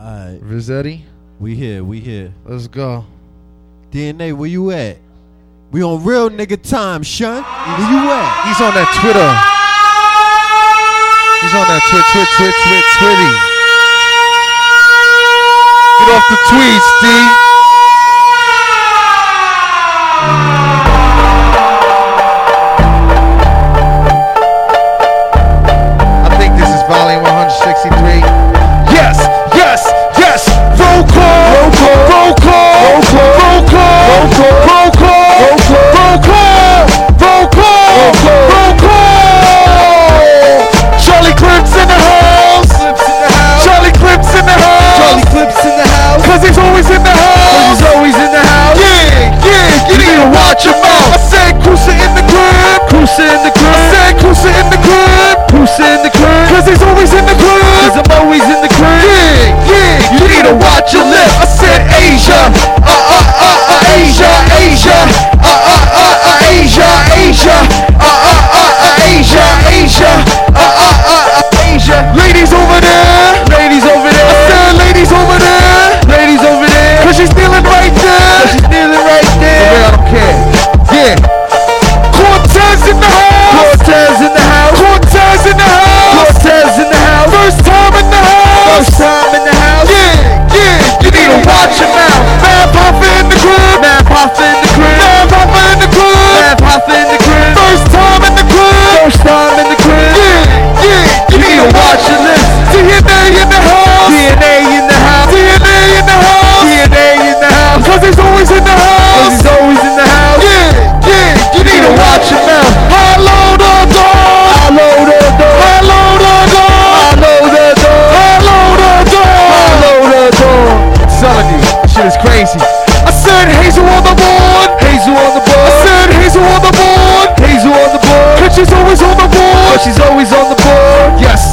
Alright, Rossetti, we here, we here. let's go. DNA, where you at? We on real nigga time, Shun. Where you at? He's on that Twitter. He's on that twit, twit, twit, twit, twitty. Get off the tweet, Steve. Asia. You need to watch your list. DNA in the house. DNA in the house. DNA in the house. DNA in the house. Cause he's always in the house. Cause he's always in the house. Yeah, yeah. You need to watch your mouth. Hello, the door. Hello, the door. Hello, the door. Hello, the door. Hello, the door. Hello, the door. I'm telling you, shit is crazy. I said Hazel on the board. Hazel on the board. I said Hazel on the board. Hazel on the board. Cause she's always on the board. Cause she's always on the board.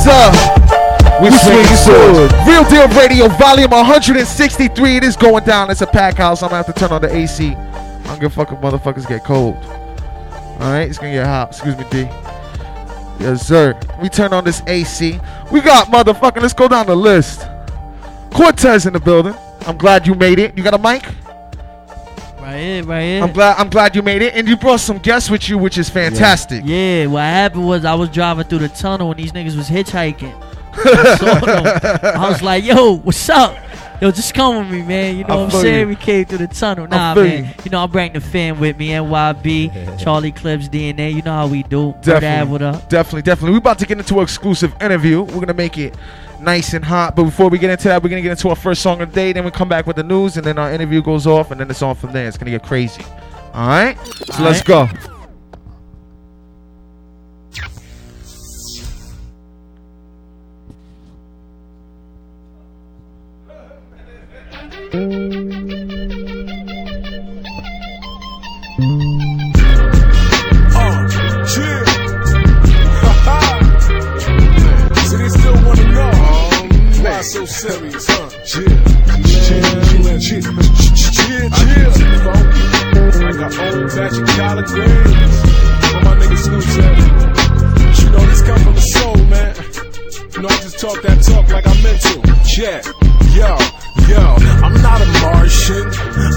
Sir. We, swing sword. Real Deal Radio, volume 163. It is going down. It's a pack house. I'm gonna have to turn on the AC. I don't give a fuck if motherfuckers get cold. Alright, it's gonna get hot. Excuse me, D. Yes, sir. We turn on this AC. We got motherfucking, let's go down the list. Cortez in the building. I'm glad you made it. You got a mic? Right here, right here. I'm glad I'm glad you made it. And you brought some guests with you, which is fantastic. Yeah, what happened was I was driving through the tunnel and these niggas was hitchhiking. I. I was like, yo, what's up? Yo, just come with me, man. You know I what I'm saying? you. We came through the tunnel. Nah, man. you. You. know, I bring the fan with me, NYB, Charlie Clips, DNA. You know how we do. Dad, Definitely. what up? Definitely, definitely. We're about to get into an exclusive interview. We're gonna make it nice and hot. But before we get into that, we're gonna get into our first song of the day. Then we come back with the news, and then our interview goes off, and then it's on from there. It's gonna get crazy. All right. So let's go. Uh, chill. so they still wanna know why so serious, huh? Chill, chill, chill, chill, chill, chill. Funky. I got old batch of collard greens. What my nigga Snoop said. You know this come from the soul, man. You know I just talk that talk like I meant to. Check, yo, yo. I'm not a Martian.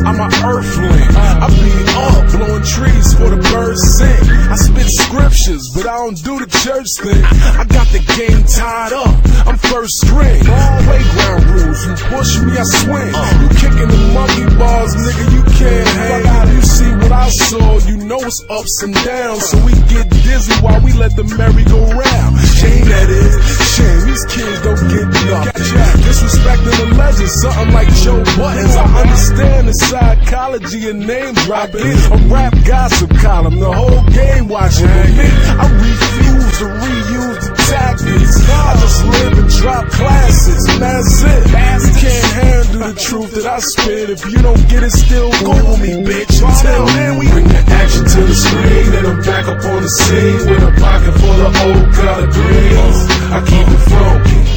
I'm an Earthling. I be up blowing trees for the birds sing. I spit scriptures, but I don't do the church thing. I got the game tied up. I'm first string. Playground rules. You push me, I swing. You kicking the monkey balls, nigga. You can't hang. You see what I saw. You know it's ups and downs. So we get dizzy while we let the merry-go-round. Shame that is. Shame these kids don't get nothing. Disrespecting the something like Joe Buttons. I understand the psychology of name dropping. A rap gossip column, the whole game watching. But me, I refuse to reuse the tactics. I just live and drop classics, and that's it. You can't handle the truth that I spit. If you don't get it, still Google me, bitch. Until then, we bring the action to the screen, and I'm back up on the scene with a pocket full of old collard greens. I keep it funky.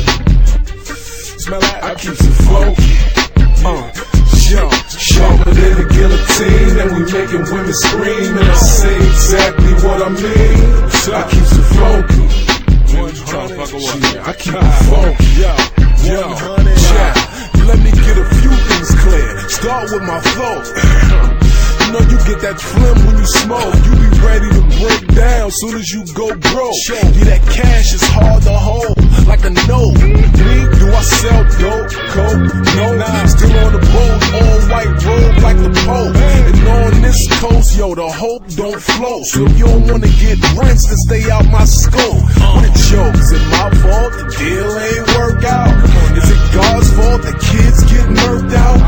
Smell like I keep it funky. Uh, yo, sharper than a guillotine, and we making women scream, and I say exactly what I mean. So I keep it funky. Yeah, I keep it funky. Yo, yo, yeah, start with my flow. You know you get that phlegm when you smoke. You be ready to break down soon as you go broke. Yeah, that cash is hard to hold, like a note. Me, do I sell dope, coke? No, still on the boat, all white robe like the Pope. And on this coast, yo, the hope don't float. So if you don't wanna get rinsed, then stay out my scope. When it jokes, it my fault, the deal ain't work out. Is it God's fault the kids get nerfed out?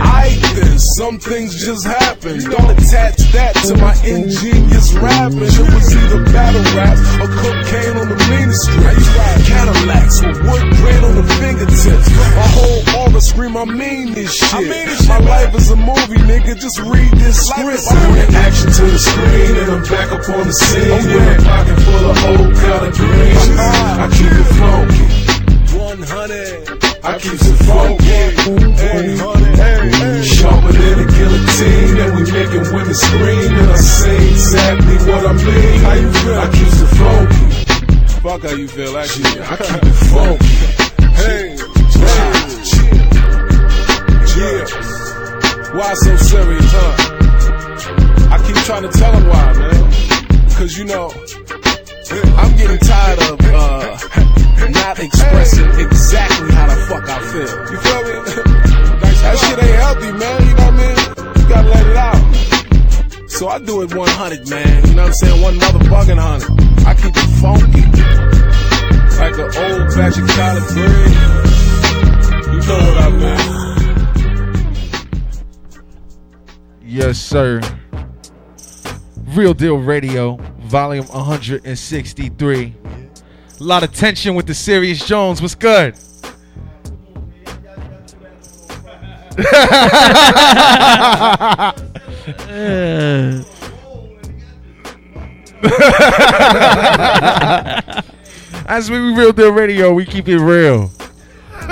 I then some things just happen. Don't attach that to my ingenious rapping. It was either battle raps or cocaine on the ministry. Cadillacs with wood grain on the fingertips. My whole aura scream, I mean this shit. My life is a movie, nigga. Just read this script. I bring action to the screen and I'm back up on the scene with a pocket full of old collard greens. I keep it funky. 100. I keep it funky. 100. Sharper than a guillotine. And we making women scream. And I say exactly what I mean. How you feel? I keep it funky. Fuck how you feel, actually. I keep it funky. Hey, hey, yeah. Why so serious, huh? I keep trying to tell him why, man. Cause you know, I'm getting tired of uh, not expressing exactly how the fuck I feel. You feel me? that shit ain't healthy, man. You know what I mean? You gotta let it out. So I do it 100, man. You know what I'm saying? One motherfucking hundred. I keep it funky. Like an old batch of collard green. You know what I mean? Yes, sir. Real Deal Radio, volume 163. A lot of tension with the Serius Jones. What's good? As we Real Deal Radio, we keep it real.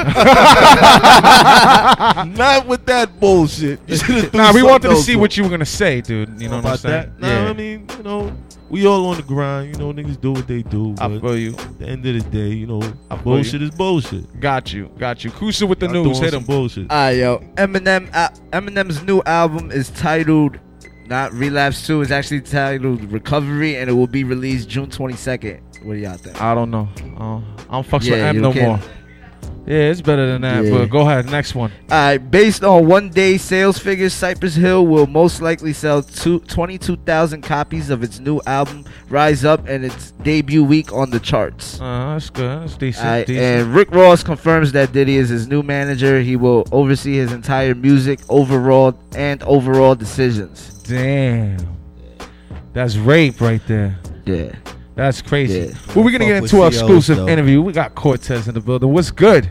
Not with that bullshit. You should've threw Nah, we wanted to see what you were gonna say, dude. You know what I'm about saying? that. Nah, I mean, you know, we all on the grind. You know, niggas do what they do. I But feel you. at the end of the day, you know, I feel bullshit is bullshit. Got you. Got you. Crucial with the Y'all news. Hit him. bullshit. Alright, yo. Eminem, uh, Eminem's new album is titled not Relapse 2. It's actually titled Recovery, and it will be released June 22nd. What do y'all think? I don't know. Uh, I don't fucks Yeah, with M no can't- more. Yeah, it's better than that. Yeah. But go ahead. Next one. Alright, based on one day sales figures, Cypress Hill will most likely sell two, 22,000 copies of its new album, Rise Up, and its debut week on the charts. Uh, that's good. That's decent. Alright, decent. and Rick Ross confirms that Diddy is his new manager. He will oversee his entire music overall and overall decisions. Damn. That's rape right there. Yeah. That's crazy. Yeah. Well, we're gonna get Fuck with into our COs, exclusive though. interview. We got Cortez in the building. What's good?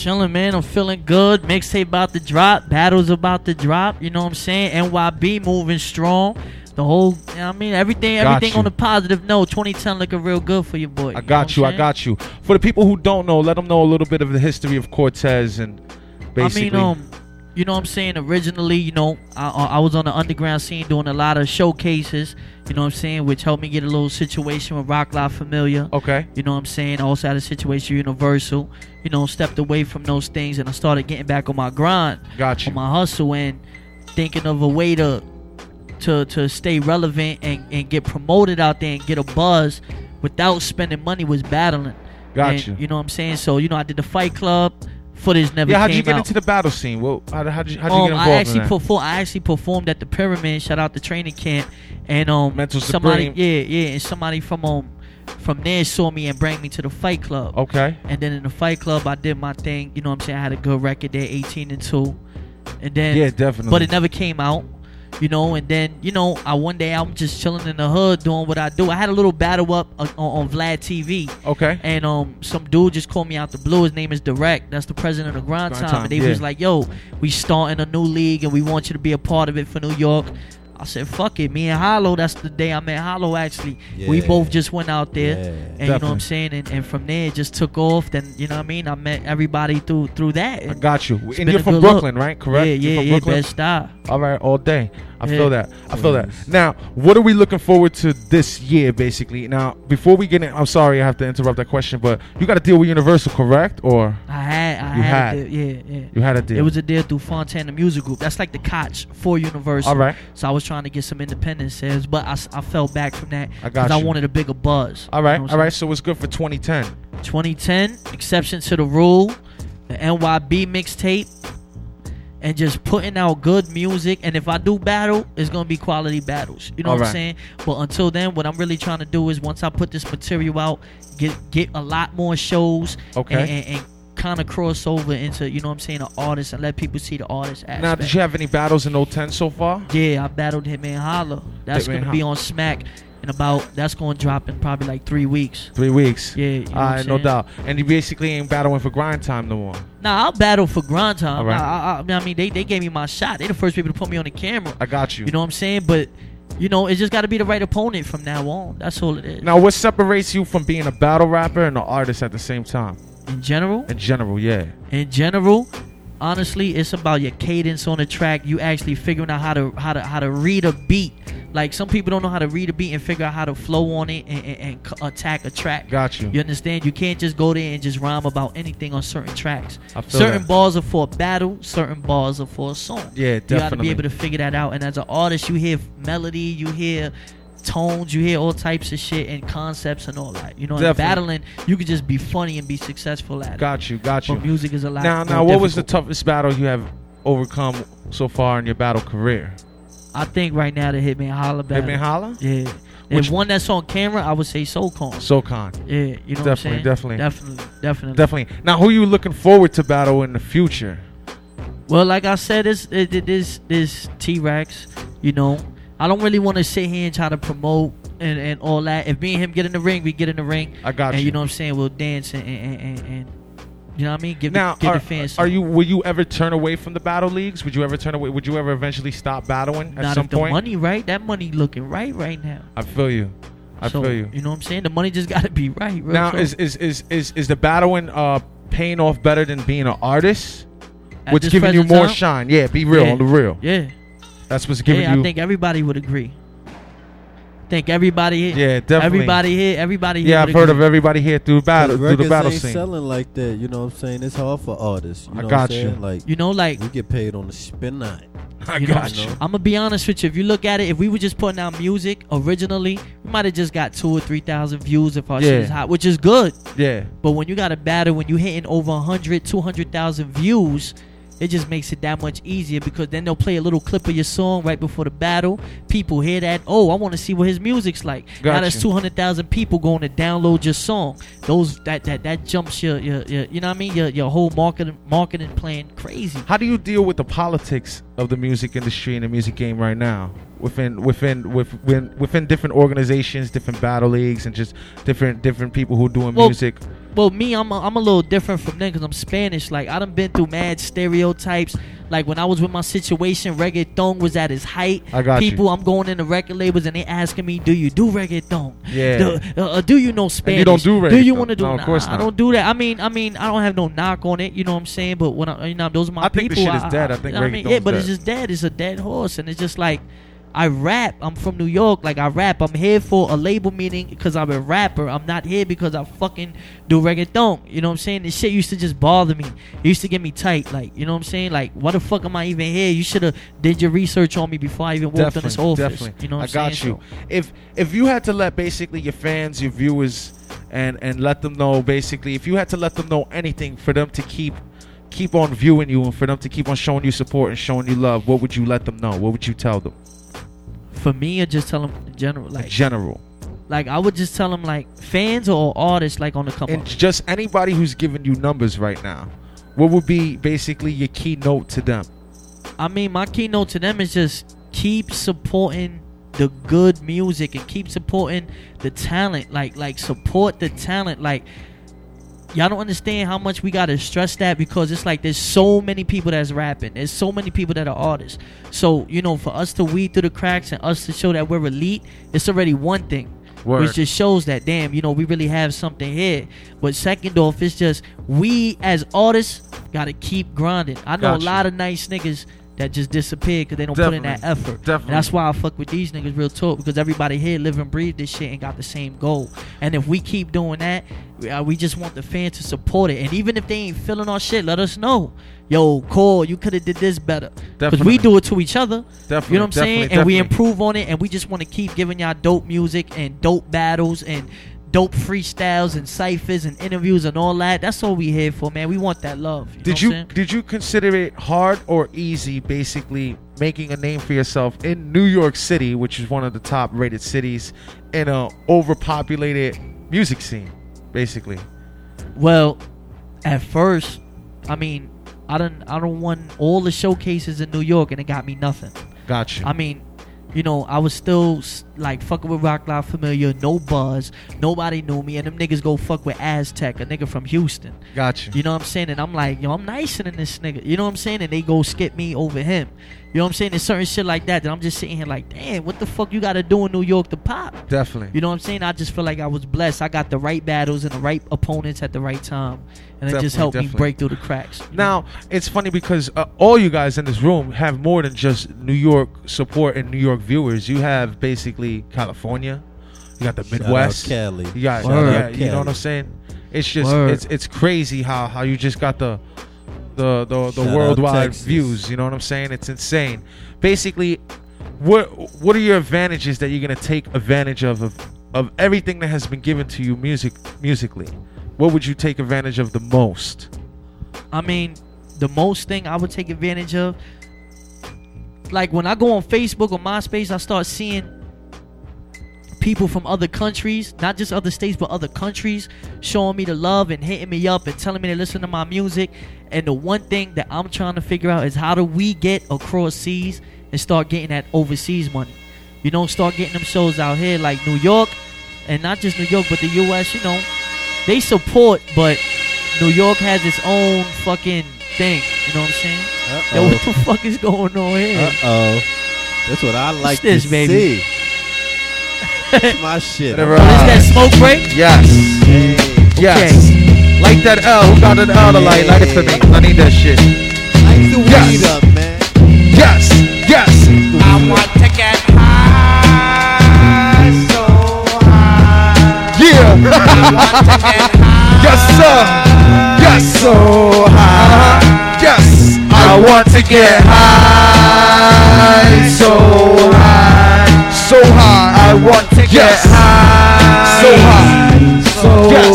chilling, man. I'm feeling good. Mixtape about to drop. Battles about to drop. You know what I'm saying? NYB moving strong. The whole, you know I mean, everything, Got everything you. on the positive note. 2010 looking real good for your boy. I got you. I got you. For the people who don't know, let them know a little bit of the history of Cortez and basically. I mean, um, you know what I'm saying? Originally, you know, I, I was on the underground scene doing a lot of showcases, you know what I'm saying, which helped me get a little situation with Roc La Familia. okay. You know what I'm saying? Also had a situation with Universal. You know, stepped away from those things and I started getting back on my grind, Got on my hustle, and thinking of a way to to to stay relevant and, and get promoted out there and get a buzz without spending money was battling. Got And, you. You know what I'm saying? So you know, I did the Fight Club. Footage never Yeah, how'd you get out. into the battle scene? Well, how how'd you, how'd you um, get I actually in that? perform. I actually performed at the Pyramid. Shout out the training camp, and um, Mental somebody, Supreme. yeah, yeah, and somebody from um, from there saw me and brought me to the Fight Club. okay. And then in the Fight Club, I did my thing. You know what I'm saying? I had a good record there, 18 and two, and then Yeah, definitely. but it never came out. You know, and then you know, I one day I'm just chilling in the hood doing what I do. I had a little battle up on, on Vlad TV, okay. and um, some dude just called me out the blue. His name is Drect. That's the president of Grind, Grind Time. Time, And they yeah. was like, "Yo, we starting a new league, and we want you to be a part of it for New York." I said, "Fuck it." Me and Hollow. That's the day I met Hollow. Actually, we both just went out there, Yeah. and you know what I'm saying. And, and from there, it just took off. Then you know what I mean. I met everybody through through that. I got you. it's And you're from good look. Brooklyn, right? Correct. Yeah, You're yeah, from yeah. Brooklyn? Best style. All right, all day. I feel that. I feel that. Now, what are we looking forward to this year, basically? Now, before we get in, I'm sorry I have to interrupt that question, but you got to deal with Universal, correct? Or I had I I You had, had. a deal. Yeah, yeah. You had a deal. It was a deal through Fontana Music Group. That's like the Koch for Universal. All right. So I was trying to get some independent sales, but I, I fell back from that I got I wanted a bigger buzz. all right, You know all right. So what's good for 2010? 2010, exception to the rule, the NYB mixtape, and just putting out good music. And if I do battle, it's gonna be quality battles. You know All what right. I'm saying? But until then, what I'm really trying to do is once I put this material out, get get a lot more shows. Okay. And, and, and kind of cross over into you know what I'm saying, an artist and let people see the artist aspect. Now, did you have any battles in 010 so far? Yeah, I battled Hitman Holla. That's Hitman gonna be on Smack in about. That's gonna drop in probably like three weeks. Three weeks. Yeah, you know All I'm no doubt. And you basically ain't battling for grind time no more. Now I'll battle for grind time. Right. I, I, I mean, they they gave me my shot. They the first people to put me on the camera. I got you. You know what I'm saying? But you know, it's just got to be the right opponent from now on. That's all it is. Now, what separates you from being a battle rapper and an artist at the same time? In general, In general, yeah. in general, honestly, it's about your cadence on the track. You actually figuring out how to how to how to read a beat. Like some people don't know how to read a beat and figure out how to flow on it and, and, and attack a track. Got you. You understand? You can't just go there and just rhyme about anything on certain tracks. Certain that. bars are for a battle, certain bars are for a song. Yeah, definitely. You gotta be able to figure that out. And as an artist, you hear melody, you hear tones, you hear all types of shit and concepts and all that. You know, and battling, you could just be funny and be successful at it. Got you, got you. But music is a lot. Now, now, what was the toughest battle you have overcome so far in your battle career? I think right now the Hitman Holla battle. Hitman Holla? Yeah. Which- If one that's on camera, I would say Soul Khan. SoCon. yeah, you know what I'm Definitely, definitely. Definitely, definitely. Definitely. Now, who you looking forward to battle in the future? Well, like I said, this it, it is this T Rex. You know, I don't really want to sit here and try to promote and, and all that. If me and him get in the ring, we get in the ring. I got and you. you know what I'm saying? We'll dance and and, and, and you know what I mean? Give Now, the, give are, the fans. are you? Will you ever turn away from the battle leagues? Would you ever turn away? Would you ever eventually stop battling at not some if the point? money right? That money looking right right now. I feel you. I so, feel you. You know what I'm saying? The money just got to be right. real Now, is, is is is is the battling uh paying off better than being an artist? At What's giving you more time, shine? Yeah, be real Yeah. on the real. Yeah, That's what's giving yeah. you. I think everybody would agree. think everybody here. Yeah, definitely. Everybody here. Everybody here. yeah, I've would heard agree. of everybody here through battle through the battle ain't scene. selling like that. You know what I'm saying? It's hard for artists. You I know got what I'm you. saying? Like You know, like we get paid on the spin night. I you know, got you. I'm gonna be honest with you. If you look at it, if we were just putting out music originally, we might have just got two or three thousand views if our Yeah. shit is hot, which is good. Yeah, But when you got a battle, when you hitting over 100, 200,000 views, it just makes it that much easier because then they'll play a little clip of your song right before the battle. People hear that, oh, I want to see what his music's like. Got now there's 200,000 people going to download your song. Those that that that jumps your your, your you know what I mean your your whole marketing marketing plan crazy. How do you deal with the politics of the music industry and the music game right now? Within within within within different organizations, different battle leagues, and just different different people who are doing Well, music. Well, me, I'm a, I'm a little different from them because I'm Spanish. Like I done been through mad stereotypes. Like when I was with my situation, reggaeton was at its height. I got you. People, I'm going in the record labels and they asking me, "Do you do reggaeton? Yeah. Do, uh, uh, do you know Spanish? You don't do reggaeton. Do you want to do? No, of course I not. don't do that. I mean, I mean, I don't have no knock on it. You know what I'm saying? But when I, you know, those are my I think the people. shit is dead. I think you I mean, yeah, but it's just dead. It's a dead horse, and it's just like. I rap. I'm from New York. Like I rap. I'm here for a label meeting because I'm a rapper. I'm not here because I fucking do reggaeton. You know what I'm saying? This shit used to just bother me. It used to get me tight. Like you know what I'm saying? Like why the fuck am I even here? You should have did your research on me before I even walked in this Definitely, office. definitely. You know what I I'm got saying? you. If if you had to let basically your fans, your viewers, and and let them know basically, if you had to let them know anything for them to keep keep on viewing you and for them to keep on showing you support and showing you love, what would you let them know? What would you tell them? For me, or just tell them in general. Like general, like I would just tell them like fans or artists like on the come and up. just anybody who's giving you numbers right now, what would be basically your keynote to them? I mean, my keynote to them is just keep supporting the good music and keep supporting the talent. Like, like support the talent. Like, y'all don't understand how much we gotta stress that because it's like there's so many people that's rapping. There's so many people that are artists. So you know, for us to weed through the cracks and us to show that we're elite, it's already one thing. Word. Which just shows that damn, you know, we really have something here. But second off, it's just we as artists gotta keep grinding. I know Gotcha. a lot of nice niggas that just disappeared because they don't put in that effort. Definitely. And that's why I fuck with these niggas real talk because everybody here live and breathe this shit and got the same goal. And if we keep doing that, We, uh, we just want the fans to support it, and even if they ain't feeling our shit, let us know. Yo, Cole, you could have did this better. Because we do it to each other. Definitely, You know what I'm saying? definitely, And we improve on it, and we just want to keep giving y'all dope music and dope battles and dope freestyles and ciphers and interviews and all that. That's all we here for, man. We want that love. You know Did what you did you consider it hard or easy, basically making a name for yourself in New York City, which is one of the top rated cities in a overpopulated music scene, basically? Well, at first, I mean, I don't, I don't won all the showcases in New York, and it got me nothing. Gotcha. I mean, you know, I was still like fucking with Rock Live Familiar, no buzz, nobody knew me, and them niggas go fuck with Aztec, a nigga from Houston. gotcha. You know what I'm saying? And I'm like, yo, I'm nicer than this nigga. You know what I'm saying? And they go skip me over him. You know what I'm saying? There's certain shit like that that I'm just sitting here like, damn, what the fuck you gotta do in New York to pop? Definitely. You know what I'm saying? I just feel like I was blessed. I got the right battles and the right opponents at the right time, and it just helped me break through the cracks. you Now it's funny because uh, all you guys in this room have more than just New York support and New York viewers. You have basically California, you got the Shout Midwest, Cali. you got Shout yeah, out you know what I'm saying. It's just Word. it's it's crazy how how you just got the the the, the worldwide views. You know what I'm saying? It's insane. Basically, what what are your advantages that you're gonna take advantage of of, of everything that has been given to you music musically? What would you take advantage of the most? I mean, the most thing I would take advantage of, like when I go on Facebook or MySpace, I start seeing people from other countries, not just other states, but other countries, showing me the love and hitting me up and telling me to listen to my music. And the one thing that I'm trying to figure out is how do we get across seas and start getting that overseas money? You know, start getting them shows out here like New York, and not just New York, but the U.S. You know, they support, but New York has its own fucking thing. You know what I'm saying? Yo, what the fuck is going on here? Uh oh. That's what I like this, to baby? see. That's my shit. Whatever. What is that smoke break? Yes. Hey. Yes. Light that L. Who got an L to light? Light it for me. I need that shit. Light the Yes. weed up, man. Yes. Yes. I want to get high, so high. Yeah. Want to get high. yes, sir. Yes. So high. Yes. I want to get high. So high. So high. I want to get high. So high. So yes.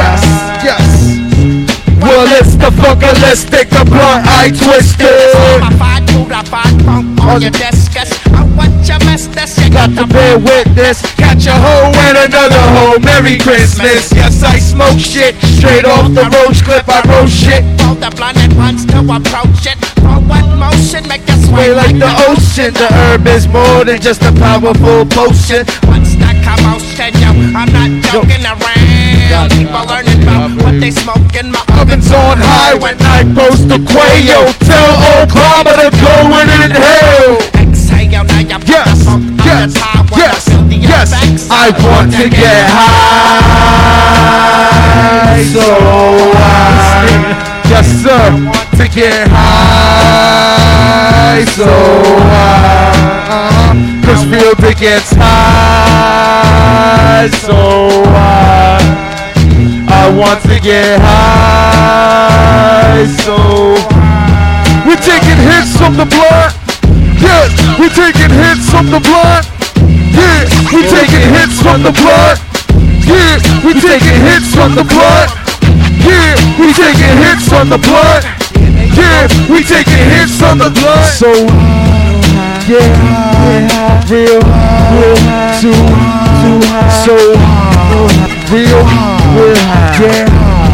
Yes. Yes. Well, it's the fucker. Let's take the blunt. I twist it. My fight to the fight punk on your discus. I want your mess, this you got to bear witness. Catch a hoe and another hoe. Merry Christmas. Yes, I smoke shit. Straight off the roach clip, I roast shit. Roll the and punch to approach it. Forward motion, make you Way sway like the ocean. The herb is more than just a powerful potion. Once that commotion, yo, I'm not joking around. People learning about what they smoking. My Ovens on high when I post the quail. Tell Obama to go and inhale. Exhale, now you put Yes, the funk on yes, the top when I yes, yes. I want to get high, so high. Yes, sir. To get high, so high. Uh-huh. Cause real to gets high, so high. I want to get high, so high. We're taking hits from the blood. Yes, we're taking hits from the blood. Yeah, we taking hits from the blood. Yeah, we taking hits from the blood. Yeah, we taking hits from the blood. Yeah, we taking hits from the blood. So, yeah, yeah, real, real, too, too high. So, real, real, yeah,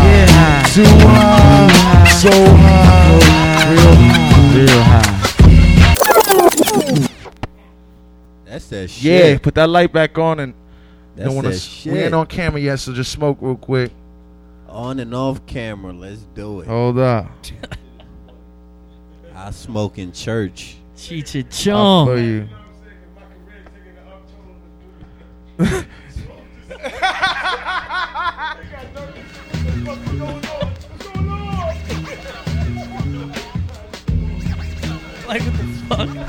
yeah, too high. So, real, real high. That's that shit. Yeah, put that light back on and That's don't wanna that shit. we ain't on camera yet, so just smoke real quick. On and off camera. Let's do it. Hold up. I smoke in church. Cheech and I'll Chong. feel you. Like what the fuck?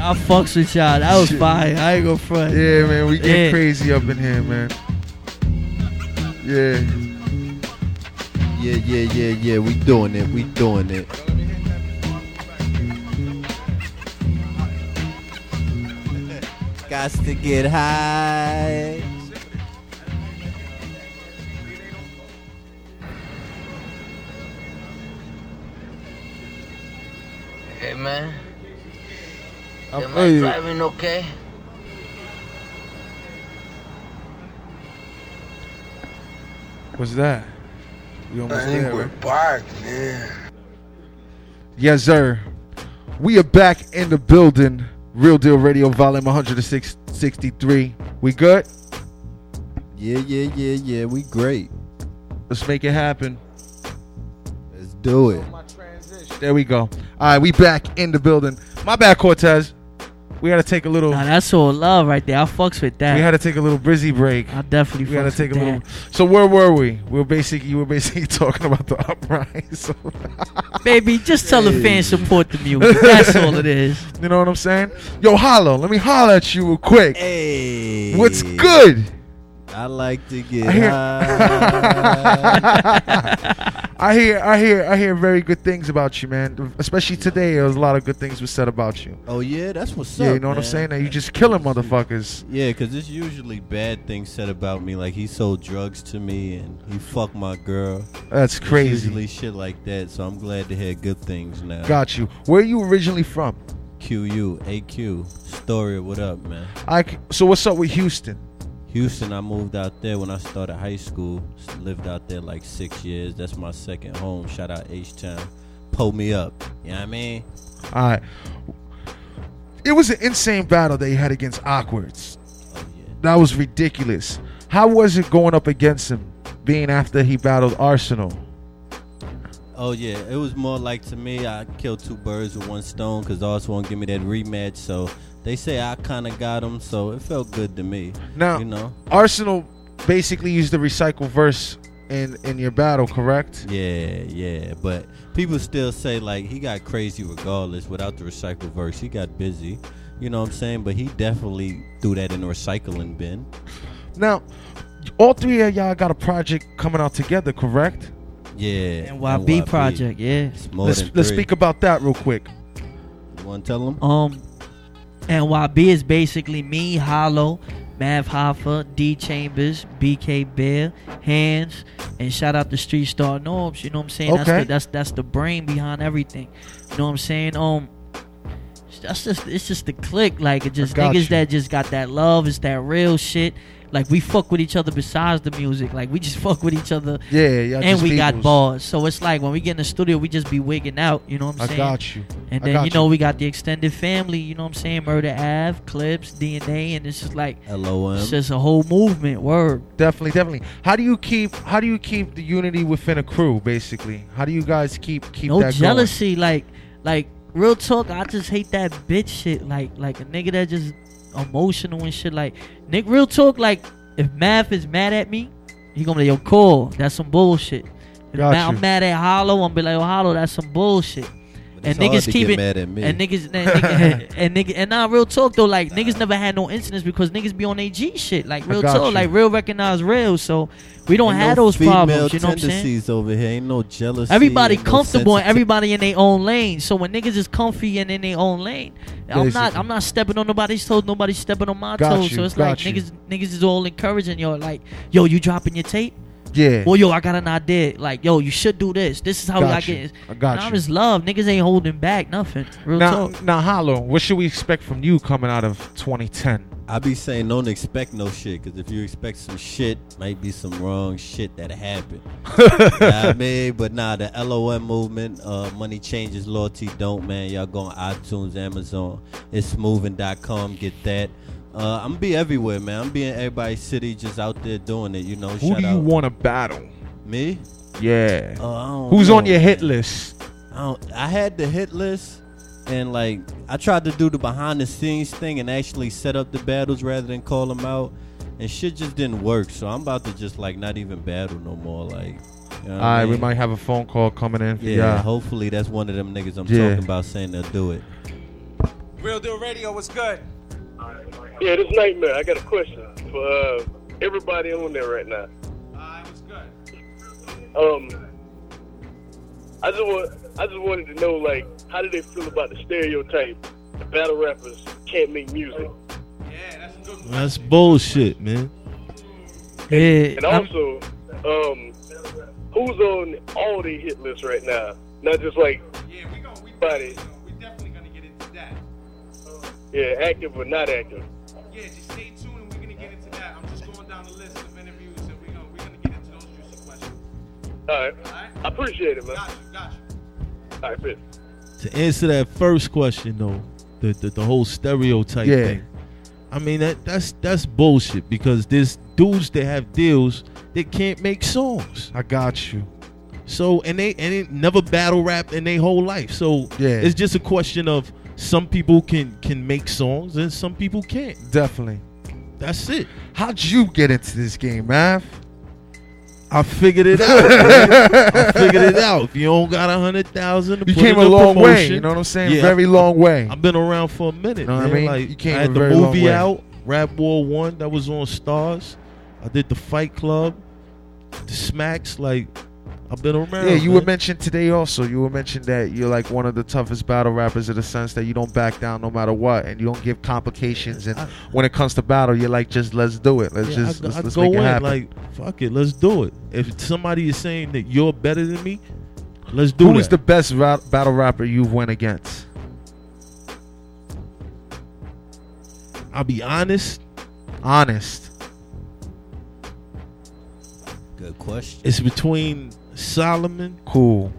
I fucks with y'all. That was Shit. fire. I ain't gonna front. Yeah, man, we get Yeah. crazy up in here, man. Yeah. Yeah, yeah, yeah, yeah. We doing it. We doing it. Got to get high. Hey man, I'm- am hey, I driving okay? what's that? We almost I think there, we're right? parked, man. Yes, sir. We are back in the building. Real Deal Radio, volume 163. We good? Yeah, yeah, yeah, yeah. We great. Let's make it happen. Let's do it. There we go. All right, we back in the building. My bad, Cortez. We had to take a little. Nah, that's all love right there. I fucks with that. We had to take a little brizzy break. I definitely We had to fucks take a with little. that. So where were we? We were basically you were basically talking about the uprising. Baby, just tell the fans support the music. That's all it is. you know what I'm saying? Yo, Hollow, let me holler at you real quick. Hey. What's good? I like to get I hear- high. I hear, I hear, I hear very good things about you, man. Especially today, there was a lot of good things was said about you. oh yeah, that's what's yeah, up. you know what I'm saying? That you just killing motherfuckers. Yeah, because it's usually bad things said about me. Like he sold drugs to me and he fucked my girl. That's It's crazy. usually shit like that. So I'm glad to hear good things now. Got you. Where are you originally from? QU, AQ, Story, what up, man? I. c- So what's up with Houston? Houston, I moved out there when I started high school. Lived out there like six years. That's my second home. Shout out H Town. Pull me up. You know what I mean? All right. It was an insane battle they had against Awkwards. Oh yeah. That was ridiculous. How was it going up against him, being after he battled Arsonal? Oh yeah, it was more like to me. I killed two birds with one stone because also won't give me that rematch. So they say I kind of got him. So it felt good to me. Now, You know? Arsonal basically used the recycle verse in in your battle, correct? Yeah, yeah. But people still say like he got crazy regardless without the recycle verse. He got busy. You know what I'm saying? But he definitely threw that in the recycling bin. Now, all three of y'all got a project coming out together, correct? Yeah. NYB project, yeah. It's more let's let's speak about that real quick. You want to tell them? Um, NYB is basically me, Hollow, Math Hoffa, D Chambers, BK Bear, Hands, and shout out to Street Star Norbs. You know what I'm saying? That's Okay. the, that's that's the brain behind everything. You know what I'm saying? Um, that's just it's just the click. Like it just niggas you. that just got that love. It's that real shit. Like we fuck with each other besides the music. Like we just fuck with each other. Yeah, y'all and just we got peoples. bars. So it's like when we get in the studio, we just be wigging out. You know what I'm I saying? got you. And then got you know we got the extended family. You know what I'm saying? Murder Ave, Clips, DNA, and it's just like LOM. it's just a whole movement. Word. Definitely, definitely. How do you keep how do you keep the unity within a crew? Basically, how do you guys keep keep no that jealousy. Like like real talk. I just hate that bitch shit. Like like a nigga that just emotional and shit. Like Nick, real talk. Like if Math is mad at me, he gonna be like, yo, cool. That's some bullshit. If Got you. I'm mad at Hollow. I'm be like, yo, Hollow, that's some bullshit. And niggas keep it- mad at me. And niggas, and niggas, and nigga, and nah, real talk though, like niggas never had no incidents because niggas be on AG shit. Like real talk, you. like real recognize real. So we don't Ain't have no those problems. You know what I'm saying? over here. Ain't no jealousy. Everybody ain't no comfortable and everybody in their own lane. So when niggas is comfy and in their own lane, I'm not I'm not stepping on nobody's toes, nobody's stepping on my Got toes. you, so it's like you. niggas niggas is all encouraging yo, like, yo, you dropping your tape? Going? Yeah, Well, yo, I got an idea. Like, yo, you should do this. This is how Got I you. get it. I got Now you. it's love. Niggas ain't holding back nothing. Real now, talk. now, Hollow, what should we expect from you coming out of 2010? I be saying don't expect no shit because if you expect some shit, might be some wrong shit that happen. yeah, I mean, but nah, the LOM movement, uh, money changes, loyalty don't, man. Y'all go on iTunes, Amazon, it's moving.com, get that. Uh, I'm be everywhere, man. I'm being in everybody's city, just out there doing it. You know, Who shout do you out want to battle? me. Yeah. Uh, I don't Who's know, on your hit list? I, don't, I had the hit list, and like I tried to do the behind the scenes thing and actually set up the battles rather than call them out, and shit just didn't work. So I'm about to just like not even battle no more. Like, you know what All I right, we might have a phone call coming in. For Yeah, y'all. hopefully that's one of them niggas I'm Yeah. talking about saying they'll do it. Real Deal Radio, what's good? Yeah, this nightmare. I got a question for uh, everybody on there right now. Uh, what's good? Um, I just want, I just wanted to know, like, how do they feel about the stereotype that battle rappers can't make music? Yeah, That's bullshit, man. And also, um, who's on all the hit lists right now? Not just like everybody. We definitely gonna get into that. Yeah, active or not active. All right. I appreciate it, man. Got you, got you. All right, fit. To answer that first question though, the the, the whole stereotype Yeah. thing. I mean that that's that's bullshit because there's dudes that have deals that can't make songs. I got you. So and they and they never battle rap in their whole life. So Yeah. it's just a question of some people can can make songs and some people can't. Definitely. That's it. How'd you get into this game, man? I figured it out. I figured it out. If you don't got a hundred thousand, You came a long way. You know what I'm saying? Yeah, Very long way. I've been around for a minute. Know what I man. mean? Like You came I a had the movie out, Rap War One, that was on Stars. I did the Fight Club, the Smacks. Like I've been around. Yeah, you man. were mentioned today also. You were mentioned that you're like one of the toughest battle rappers in the sense that you don't back down no matter what, and you don't give complications. And when it comes to battle, you're like, just let's do it. Let's Yeah, just I, let's, I let's go make it in happen. like fuck it, let's do it. If somebody is saying that you're better than me, let's do it. that. is the best ra- battle rapper you've went against? I'll be honest. Honest. Good question. It's between Solomon Cool.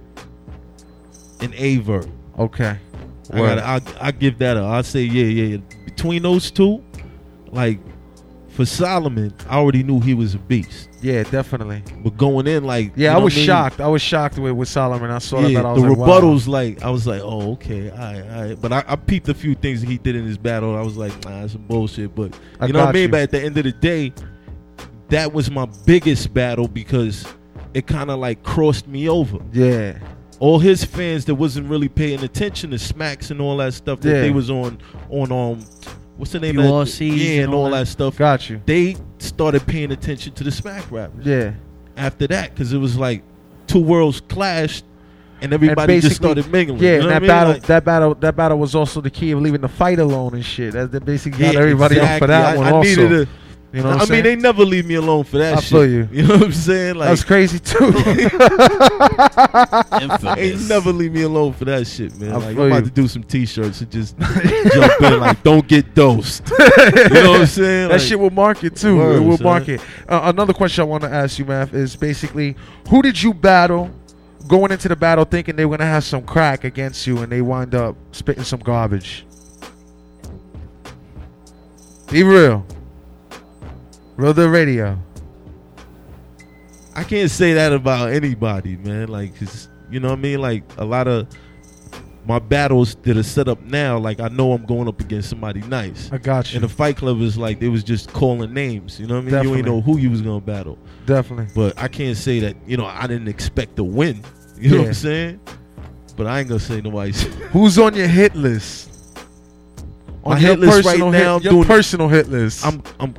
and Aye Verb. Okay. I Word. gotta, I, I give that a. I say yeah, yeah, yeah. Between those two, like for Solomon, I already knew he was a beast. Yeah, definitely. But going in, like Yeah, you I was what mean? shocked. I was shocked with, with Solomon. I saw Yeah, that. I the like, wow. rebuttals, like I was like, oh, okay, all right, all right. But I, I peeped a few things that he did in his battle. I was like, nah, that's some bullshit. But I you know what I mean. you. But at the end of the day, that was my biggest battle because it kind of like crossed me over. Yeah. All his fans that wasn't really paying attention to smacks and all that stuff that Yeah. they was on on um what's the name of that? URLs Yeah, and and all all that. that stuff. Got you. They started paying attention to the smack rappers Yeah. after that because it was like two worlds clashed and everybody And just started mingling. Yeah, you know and that I mean? battle, Like, that battle, that battle was also the key of leaving the fight alone and shit. That, that basically got yeah, everybody up for that I, one I also. needed a. You know what I mean, saying? they never leave me alone for that I shit. feel you. You know what I'm saying? Like That's crazy too. They never leave me alone for that shit, man. I like feel I'm about you. to do some t-shirts and just jump in like, don't get dosed. you know what I'm saying? that Like, shit will market too. Word, it will son. market. Uh, another question I want to ask you, Math, is basically who did you battle going into the battle thinking they were gonna have some crack against you, and they wind up spitting some garbage? Be real. The radio. I can't say that about anybody, man. Like, you know what I mean? Like a lot of my battles that are set up now, like I know I'm going up against somebody nice. I got you. And the Fight Club is like they was just calling names. You know what I mean? You Definitely. ain't know who you was gonna battle. Definitely. But I can't say that. You know, I didn't expect to win. You know what I'm saying? But I ain't gonna say nobody's. Who's on your hit list? My your hit list right personal now, hit, your doing- personal hit list. I'm I'm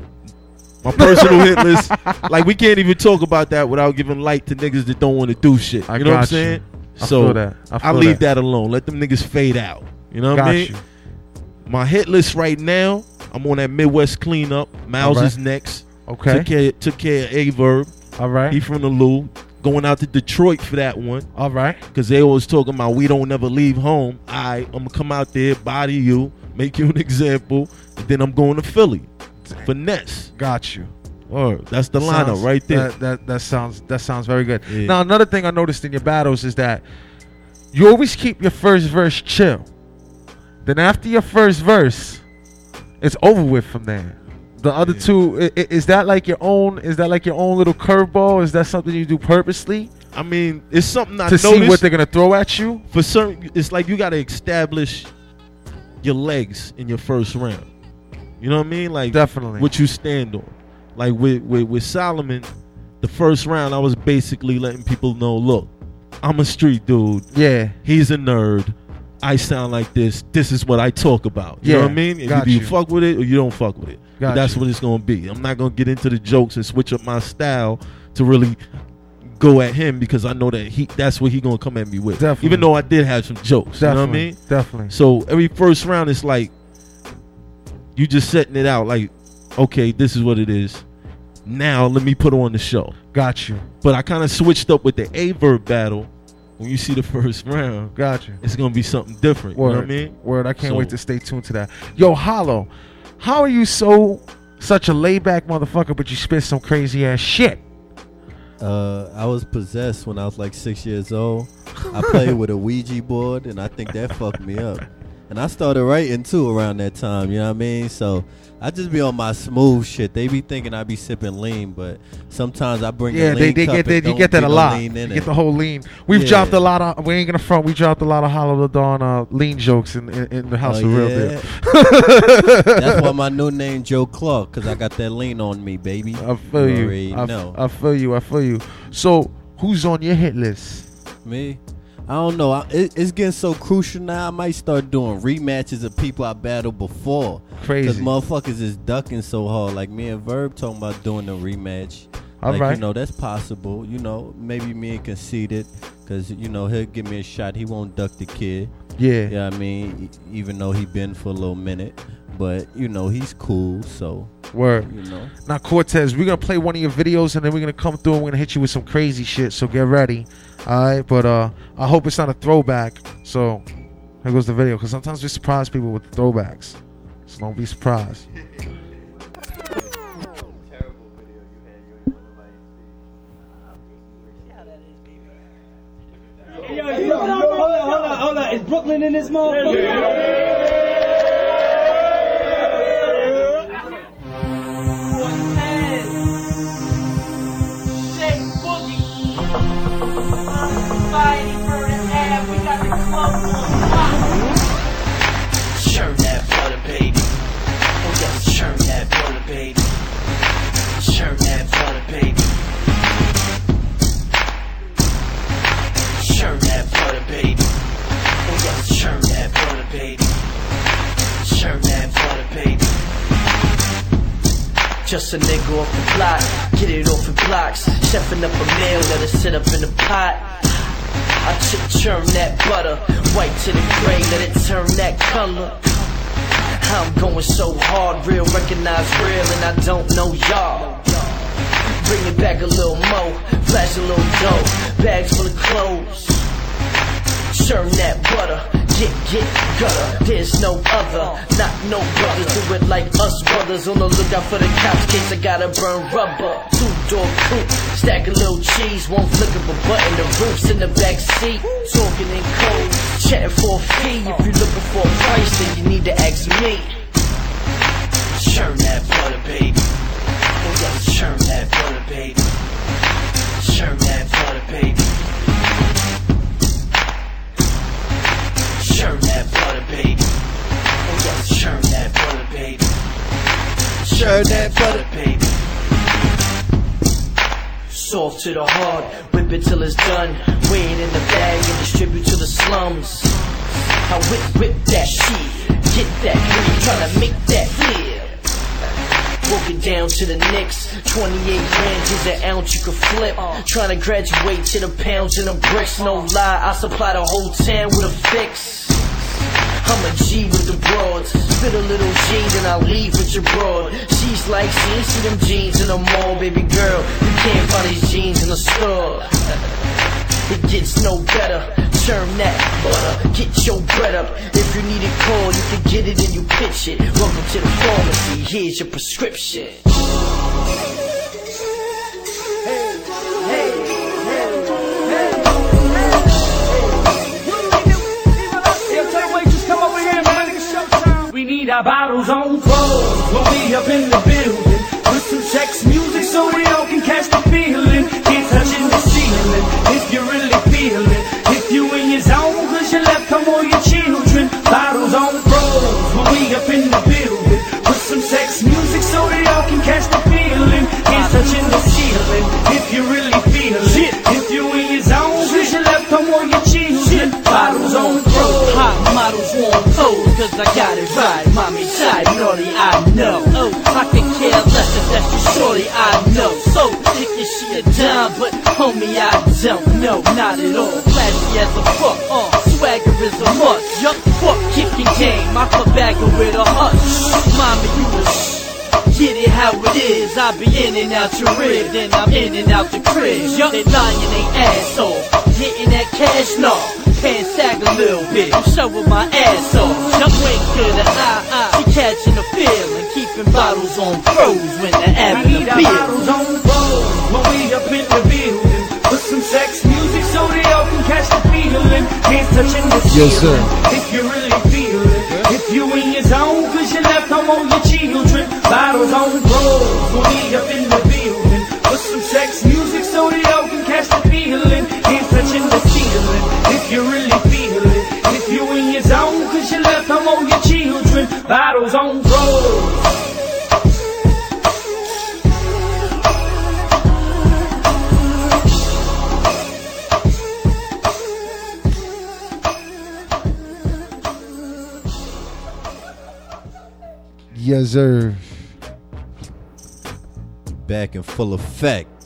my personal hit list. Like we can't even talk about that without giving light to niggas that don't want to do shit. I you know what I'm saying? I so. I feel leave that. that. alone. Let them niggas fade out. You know what Got I mean? you. My hit list right now, I'm on that Midwest cleanup. Miles right. is next. Okay. Took care, took care of Aye Verb. All right. He from the Lou. Going out to Detroit for that one. All right. Cause they always talking about we don't never leave home. I I'm gonna come out there, body you, make you an example, and then I'm going to Philly. Finesse. Got you. Or that's the lineup Sounds- right there. That, that that sounds that sounds very good. Yeah. Now another thing I noticed in your battles is that you always keep your first verse chill. Then after your first verse, it's over with from there. The other two i- i- is that like your own? Is that like your own little curveball? Is that something you do purposely I mean, it's something I to see what they're gonna throw at you? for certain it's like you got to establish your legs in your first round you know what i mean like Definitely. what you stand on like with, with with solomon the first round i was basically letting people know look i'm a street dude Yeah. he's a nerd I sound like this. This is what I talk about. You Yeah, know what I mean? Either you you. fuck with it or you don't fuck with it. That's you. what it's gonna be. I'm not gonna get into the jokes and switch up my style to really go at him because I know that he that's what he gonna come at me with. Definitely. Even though I did have some jokes. You know what I Definitely, mean? definitely. So every first round it's like you just setting it out like, okay, this is what it is. Now let me put on the show. Got you. But I kind of switched up with the Aye Verb battle. When you see the first round, Got you. it's gonna be something different. Word. You know what I mean? Word. I can't So- wait to stay tuned to that. Yo, Hollow, how are you so such a laid back motherfucker, but you spit some crazy ass shit? Uh, I was possessed when I was like six years old. I played with a Ouija board, and I think that fucked me up. And I started writing too around that time. You know what I mean? So I just be on my smooth shit. They be thinking I be sipping lean, but sometimes I bring Yeah, they, lean they get that. You get that a lot. You get it. the whole lean. We've Yeah. dropped a lot of. We ain't gonna front. We dropped a lot of Hollow Da Don uh, lean jokes in, in, in the house Oh, of real yeah? deal. That's why my new name Joe Clark, cause I got that lean on me, baby. I feel you. already I, know. I feel you. I feel you. So, who's on your hit list? Me? I don't know. I, it, it's getting so crucial now. I might start doing rematches of people I battled before. Crazy. Because motherfuckers is ducking so hard. Like me and Verb talking about doing a rematch. All like, right. you know, that's possible. You know, maybe me and Conceited. Because, you know, he'll give me a shot. He won't duck the kid. Yeah. Yeah, I mean, even though he been for a little minute. But, you know, he's cool. So, Word. you know. Now, Cortez, we're gonna play one of your videos and then we're gonna come through and we're gonna hit you with some crazy shit. So get ready. Alright, but uh I hope it's not a throwback. So here goes the video. Cause sometimes we surprise people with throwbacks. So don't be surprised. Hold on, hold on, hold on, hold on. Is Brooklyn in this motherfucker? Just a nigga off the block, get it off the blocks. Chefing up a meal, let it sit up in the pot. I ch- churn that butter, white to the gray, let it turn that color. I'm going so hard, real, recognize real, and I don't know y'all. Bring it back a little more, flash a little dough, bags full of clothes. Churn that butter, get, get, gutter. There's no other, not no brothers. Do it like us brothers. On the lookout for the cops, case I gotta burn rubber. Two door coupe, stack a little cheese. Won't flick up a button, the roof's in the back seat. Talking in code, chatting for a fee. If you're looking for a price, then you need to ask me. Churn that butter, baby. Oh yes, churn that butter, baby. Churn that butter, baby. Churn that butter, baby. Oh yes, churn that butter, baby. Churn that butter, baby. Soft to the heart, whip it till it's done. Weigh it in the bag and distribute to the slums. I whip, whip that shit, get that green, tryna make that flip. Broke it down to the nicks. 28 grams is an ounce you could flip. Trying to graduate to the pounds and the bricks. No lie, I supply the whole town with a fix. I'm a G with the broads. Spit a little G, then I leave with your broad. She's like, she ain't see them jeans in the mall, baby girl. You can't find these jeans in the store. It gets no better. Churn that butter, get your bread up. If you need it cold, you can get it and you pitch it. Welcome to the pharmacy, here's your prescription. Our bottles on close when we up in the building. Put some sex music so they all can catch the feeling. Can't touch in the ceiling if you really feel it. If you in your zone, cause you left home or your children. Bottles on close when we up in the building. Put some sex music so they all can catch the feeling. Can't touch in the ceiling if you really feel it. If you in your zone, cause you left home or your children. Bottles on bottles won't cause I got it right. Mommy tight, naughty, I know. Oh, I can care less if that's your shorty, I know. So, think she a down, but homie, I don't know, not at all. Flashy as a fuck, uh, swagger is a must. Yup, fuck kicking game, I come back with a hush. Mommy, you the Get it how it is, I be in and out your rib, then I'm in and out the crib. Yup, they lying they ass off, getting that cash no. Pants sag a little bit, I'm showing my ass off. Jump wink to the eye, eye, she catching the feeling, keeping bottles on froze when the I having need beer. bottles on roll when we up in the building. Put some sex music so they all can catch the feeling. Hands touching the Yes, sir. If you really feel it, if you in your zone, cause you left home on your children. Bottles on roll when we up in the building. On your children. Bottles on roll. Yes, sir. Back in full effect.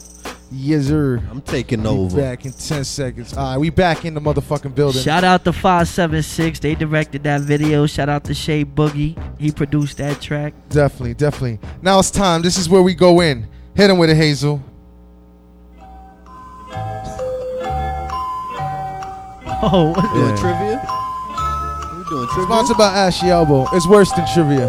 Yes, sir. I'm taking We over. Back in 10 seconds. All right, we back in the motherfucking building. Shout out to 576. They directed that video. Shout out to Shay Boogie. He produced that track. Definitely, definitely. Now it's time. This is where we go in. Hit him with a Hazel. Oh, what Doing trivia? We doing trivia? Sponsored by Ashy Elbow. It's worse than trivia.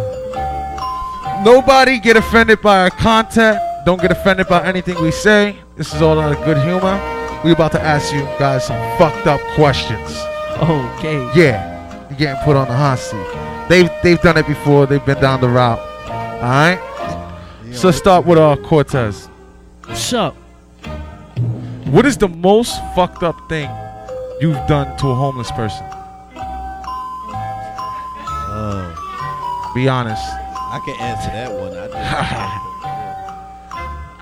Nobody get offended by our content. Don't get offended by anything we say. This is all out of good humor. We about to ask you guys some fucked up questions. Okay. Yeah, you're getting put on the hot seat. They've they've done it before. They've been down the route. All right. So let's start with uh, Cortez. What's up? What is the most fucked up thing you've done to a homeless person? Oh, Be honest. I can answer that one.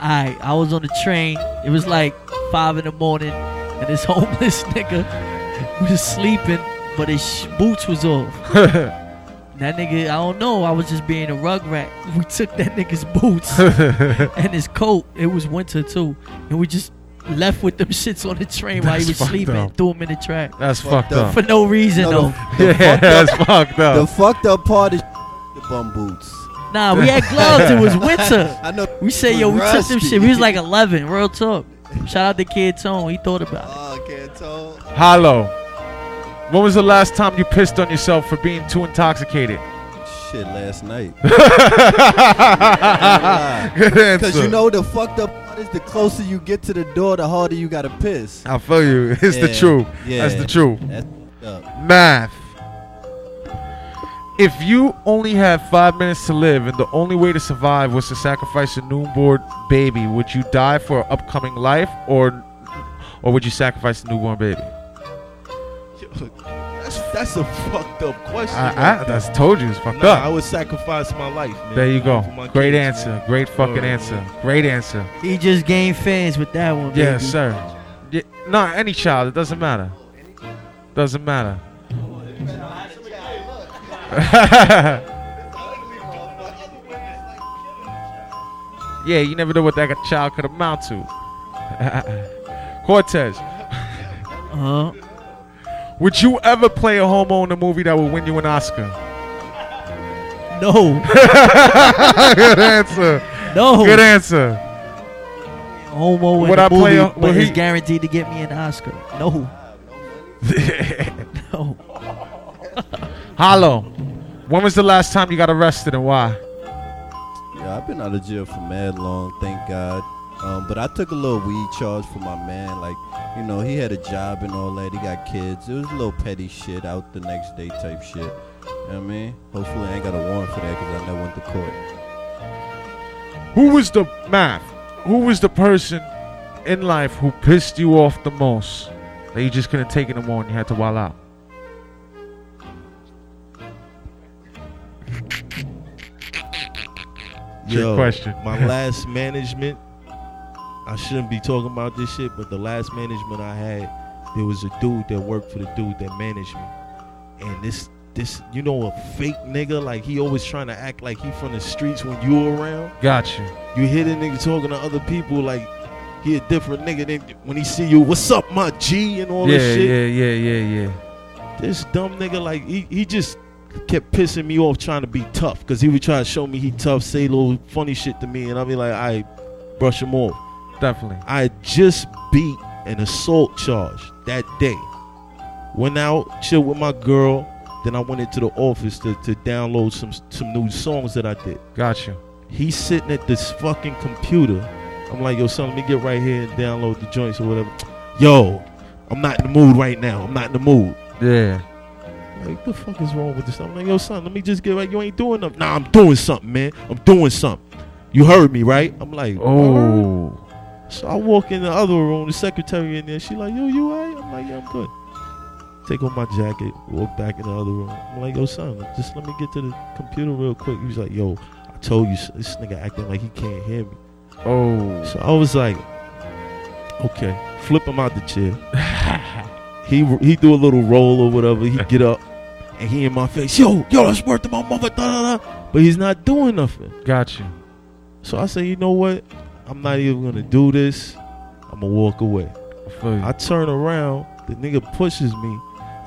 I I I was on the train. It was like five in the morning, and this homeless nigga was sleeping, but his sh- boots was off. that nigga, I don't know. I was just being a rug rat. We took that nigga's boots and his coat. It was winter too, and we just left with them shits on the train while he was sleeping. up. Threw him in the track. That's fucked up. for no reason No, though. the- the Yeah, fucked that's fucked up. The fucked up part is the bum boots. Nah, we had gloves. It was winter. I know. We say, it yo, we was took them rusty. shit. We was like 11. Real talk. Shout out to Kid Tone. He thought about it. Oh, can't tell. Hollow. When was the last time you pissed on yourself for being too intoxicated? Shit, last night. Good Because answer. you know the fucked up part is the closer you get to the door, the harder you gotta piss. I feel you. It's the Yeah, truth. yeah. That's the truth. That's fucked up. Math. If you only had five minutes to live and the only way to survive was to sacrifice a newborn baby, would you die for an upcoming life or or would you sacrifice the newborn baby? That's that's a fucked up question. I, I, that's told you it's fucked Nah, up. I would sacrifice my life, man. there you go. Great kids, answer. man. Great fucking Word, answer. man. Great answer. He just gained fans with that one, baby. Yes, sir. Yeah, no, any child. It doesn't matter. Doesn't matter. yeah, you never know what that child could amount to. Cortez, Uh-huh. would you ever play a homo in a movie that would win you an Oscar? No. Good answer. No. Good answer. Homo in Would the I play movie, a- but will it's he- guaranteed to get me an Oscar. No. no. Hollow, when was the last time you got arrested and why? Yeah, I've been out of jail for mad long, thank God. Um, but I took a little weed charge for my man. Like, you know, he had a job and all that. He got kids. It was a little petty shit, out the next day type shit. You know what I mean? Hopefully, I ain't got a warrant for that because I never went to court. Who was the math? Who was the person in life who pissed you off the most that you just couldn't take it anymore and you had to wild out? Yo, question. My last management, I shouldn't be talking about this shit, but the last management I had, there was a dude that worked for the dude that managed me. And this this, you know, a fake nigga. Like he always trying to act like he from the streets when you around. Got you. You hear the nigga talking to other people like he a different nigga. than when he see you, what's up, my G, and all yeah, this shit. yeah, yeah, yeah, yeah. This dumb nigga, like he, he just kept pissing me off trying to be tough because he would try to show me he tough, say little funny shit to me, and I'd be like, I brush him off. Definitely. I just beat an assault charge that day. Went out, chilled with my girl. Then I went into the office to, to download some some new songs that I did. Gotcha. He's sitting at this fucking computer. I'm like, yo, son, let me get right here and download the joints or whatever. Yo, I'm not in the mood right now. I'm not in the mood. Yeah. Like, what the fuck is wrong with this? I'm like, yo, son, let me just get right. You ain't doing nothing. Nah, I'm doing something, man. I'm doing something. You heard me, right? I'm like, Oh. so I walk in the other room, the secretary in there. She like, yo, you alright? I'm like, yeah, I'm good. Take off my jacket, walk back in the other room. I'm like, yo, son, just let me get to the computer real quick. He was like, yo, I told you, this nigga acting like he can't hear me. Oh. So I was like, okay, flip him out the chair. he he do a little roll or whatever. He get up and he in my face, yo, yo, that's worth to my mother, da da da. But he's not doing nothing. Got you. So I say, you know what? I'm not even gonna do this. I'm gonna walk away. I. I turn around, the nigga pushes me,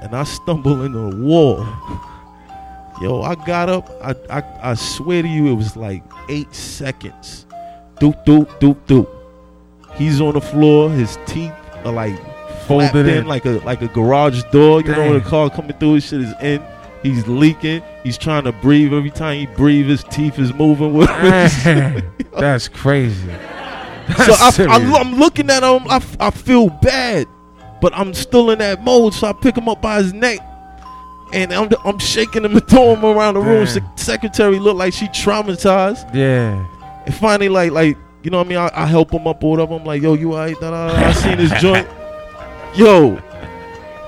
and I stumble into the wall. Yo, I got up. I, I I swear to you, it was like eight seconds. Doop doop doop doop. He's on the floor. His teeth are like Folded in. like a like a garage door. You know when Damn. the car coming through, his shit is in. He's leaking. He's trying to breathe. Every time he breathes, his teeth is moving with. That's crazy. so I. I, am looking at him. I feel bad, but I'm still in that mode. So I pick him up by his neck, and I'm I'm shaking him and throwing him around the room. Damn. Se- secretary looked like she traumatized. Yeah. And finally, like like you know what I mean. I, I help him up or whatever. I'm like, yo, you alright? I seen his joint. Yo,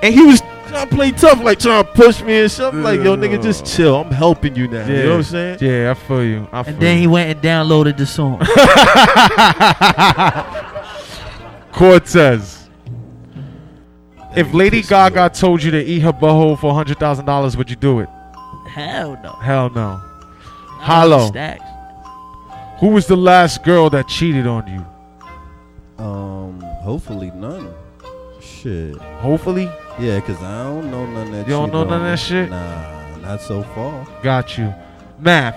and he was trying to play tough, like trying to push me and something. Like, yo, nigga, just chill. I'm helping you now. Yeah. You know what I'm saying? Yeah, I feel you. I feel And then you. he went and downloaded the song. Cortez. If Lady Gaga told you to eat her butthole for hundred thousand dollars, would you do it? Hell no. Hell no. Not Hollow. Who was the last girl that cheated on you? Um, hopefully none. Shit. Hopefully. Yeah, cause I don't know none that. You don't know none of that shit? Nah, not so far. Got you. Math.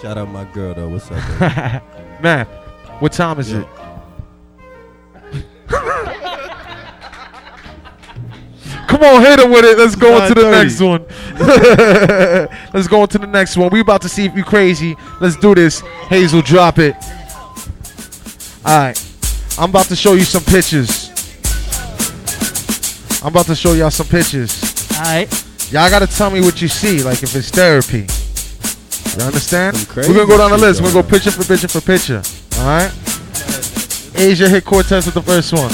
Shout out my girl though. What's up? baby? Math. What time is it? Come on, hit him with it. Let's go into the next one. Let's go into the next one. We about to see if you crazy. Let's do this. Hazel, drop it. All right. I'm about to show you some pictures. I'm about to show y'all some pictures. All right. Y'all gotta tell me what you see, like if it's therapy. You understand? We're gonna go down the list. We're gonna go picture for picture for picture. All right. Asia hit Cortez with the first one.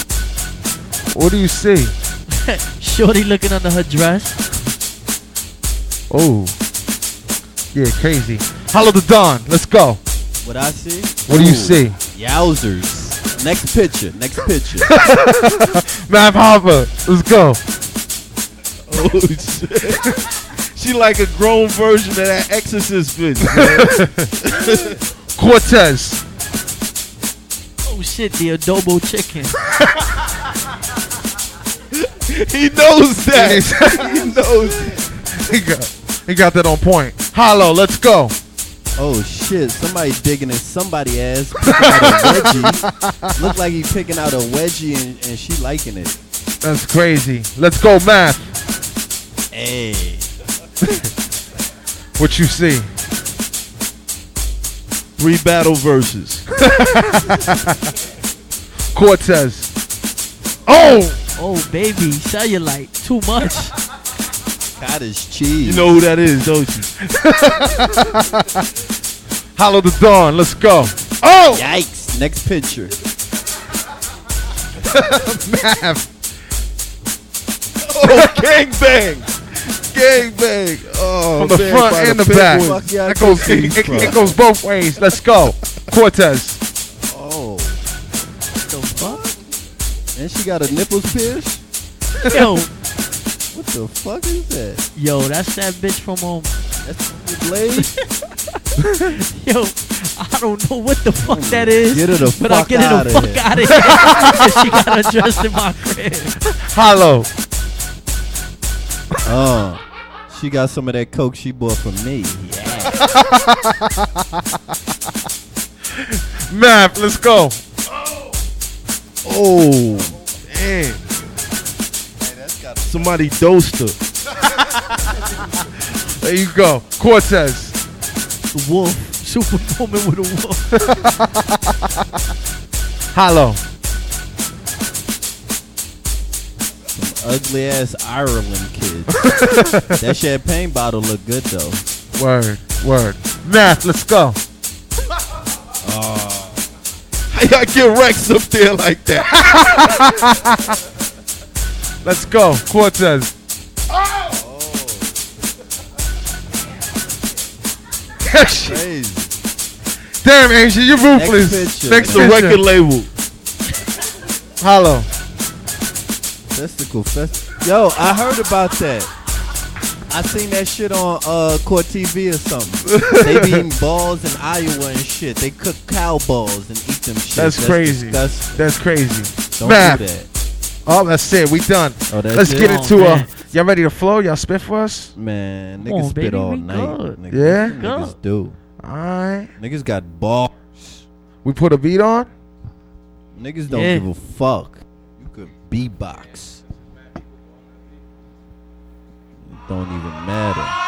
What do you see? Shorty looking under her dress. Oh, yeah, crazy. Hollow Da Don. Let's go. what I see? What do you see? Yowzers. Next picture. Next picture. Math Hoffa. Let's go. Oh shit. she like a grown version of that Exorcist bitch. man. Cortez. Oh shit, the adobo chicken. he knows that. he knows. He got, he got that on point. Hollow. Let's go. Oh shit! Somebody digging in somebody ass. Picking out a wedgie. Look like he picking out a wedgie and, and she liking it. That's crazy. Let's go, Math. Hey. What you see? Three battle verses. Cortez. Oh, Oh baby, cellulite. Too much. Cottage cheese. You know who that is, don't you? Hollow Da Don. Let's go. Oh, Yikes! Next picture. Math. Oh, gang bang. Gang bang. Oh, From the man, front and the pit back. one. Fuck That goes, it, it- it goes both ways. Let's go. Cortez. Oh. the fuck? And she got her nipples pierced. Yo, What the fuck is that? Yo, that's that bitch from um. That's Blade. Yo, I don't know what the fuck that is. Get her the but I fuck get her outta the fuck here. out of here. she got undressed in my crib. Hollow. Oh, she got some of that coke she bought from me. Yeah. Math, let's go. Oh, Oh, damn. Somebody dosed her. There you go. Cortez. The wolf. Superwoman with a wolf. Hollow. Ugly ass Ireland kids. that champagne bottle look good though. Word, word. Math, let's go. Uh. How y'all get Rex up there like that? Let's go. Cortez. Crazy. Damn, Angel, you're ruthless. picture. Next to record label. Hollow. Festival fest. Yo, I heard about that. I seen that shit on uh Court TV or something. they be eating balls in Iowa and shit. They cook cow balls and eat them shit. That's, crazy. disgusting. That's crazy. Don't Math. do that. Oh, that's it. We done. Oh, that's Let's it? get Oh, into uh man. y'all ready to flow? Y'all spit for us? Man, Come niggas on, spit baby, all we night. good. Niggas, Yeah? Niggas do. Alright. Niggas got balls. We put a beat on? Niggas don't Yeah. give a fuck. You could beatbox. It don't even matter.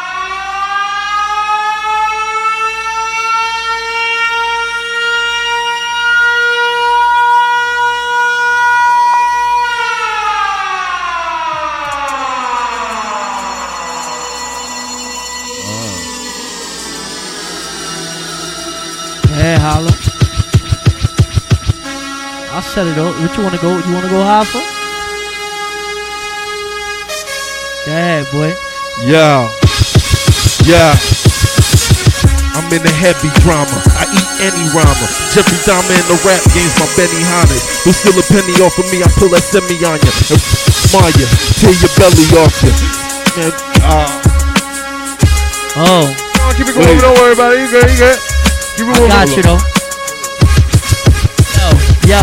Yeah, holla. I set it up. What you wanna go? You wanna go high for? Yeah, boy. Yeah. Yeah. I'm in the heavy drama. I eat any rhymer. Jeffrey Dahmer in the rap games, my Benny Hannes. Don't steal a penny off of me, I pull that semi on ya. And Maya, tear your belly off ya. Man, uh, Oh, Come on, keep it Wait. Don't worry about it. You good, you good. It I got you though. Yo, yo,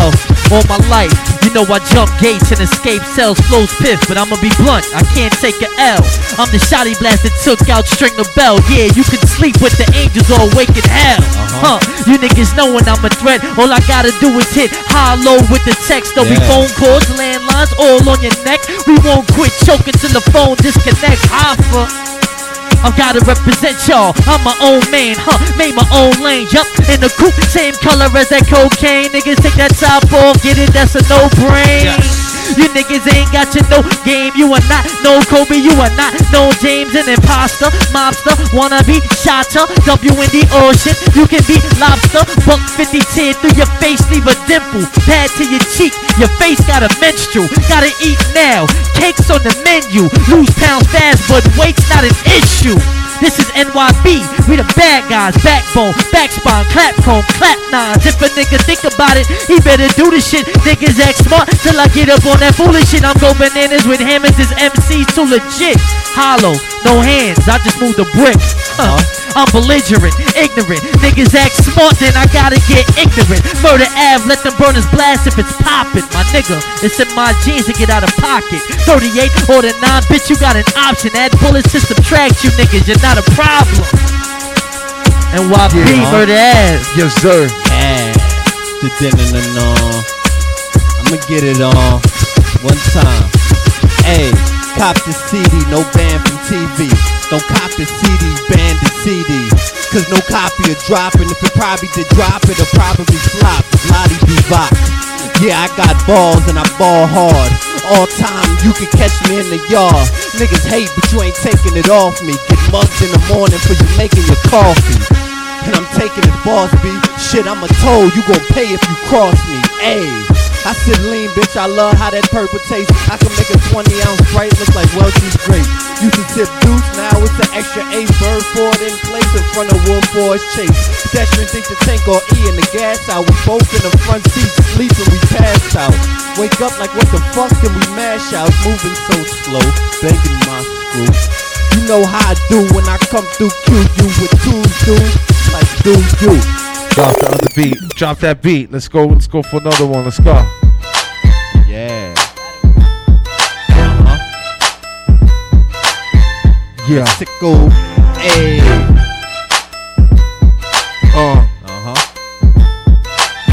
all my life, you know I jump gates and escape cells, flows piff, but I'ma be blunt. I can't take a L. I'm the shotty blast that took out Stringer Bell. Yeah, you can sleep with the angels or wake in hell. Huh? You niggas knowin' I'm a threat. All I gotta do is hit high low with the text. There'll be phone calls, landlines all on your neck. We won't quit choking till the phone disconnects. Hoffa. I gotta represent y'all. I'm my own man, huh? Made my own lane. Yup, in the coupe, same color as that cocaine. Niggas take that top off, get it, that's a no brain. You niggas ain't got your no game. You are not no Kobe, you are not no James, an imposter, mobster, wannabe, shotter, W in the ocean. You can be lobster, buck 50 tear through your face, leave a dimple, pad to your cheek. Your face got a menstrual, gotta eat now. Cakes on the menu, lose pounds fast, but weight's not an issue. This is NYB, we the bad guys, backbone, backspine, clap cone, clap nines. If a nigga think about it, he better do the shit. Niggas act smart till I get up on that foolish shit. I'm go bananas with hammers, this MC's too legit. Hollow, no hands, I just move the brick. Huh. I'm belligerent, ignorant. Niggas act smart, then I gotta get ignorant. Murder Ave, let them burners blast if it's poppin'. My nigga, it's in my jeans to get out of pocket. 38 or the 9, bitch, you got an option. Add bullets to subtract you niggas, you're not a problem. And NYP, Yeah. Murder Ave. Yes, sir. Yeah. The dinner and all. I'ma get it on one time. Hey, cop the CD, no ban from TV. Don't copy the CD, ban the CD. Cause no copy of dropping. If it probably did drop, it'll probably flop. Lottie Bivok. Yeah, I got balls and I ball hard. All time, you can catch me in the yard. Niggas hate, but you ain't taking it off me. Get mugged in the morning for you making your coffee. And I'm taking it, boss B. Shit, I'm a toll. You gon' pay if you cross me. Ayy. I sit lean, bitch. I love how that purple tastes. I can make a 20 ounce Sprite look like Welch's grape. Used to sip deuce, now it's an extra eight bird Ford in place in front of Wolf Boys Chase. Pedestrian think the tank or E in the gas out. We both in the front seat sleeping, we passed out. Wake up like what the fuck can we mash out? Moving so slow, banging my screw. You know how I do when I come through Q you with two dudes like do you. Drop the other beat. Drop that beat. Let's go. Let's go for another one. Let's go. Yeah. Uh-huh. Yeah. Sickle. Hey. Uh. Uh-huh.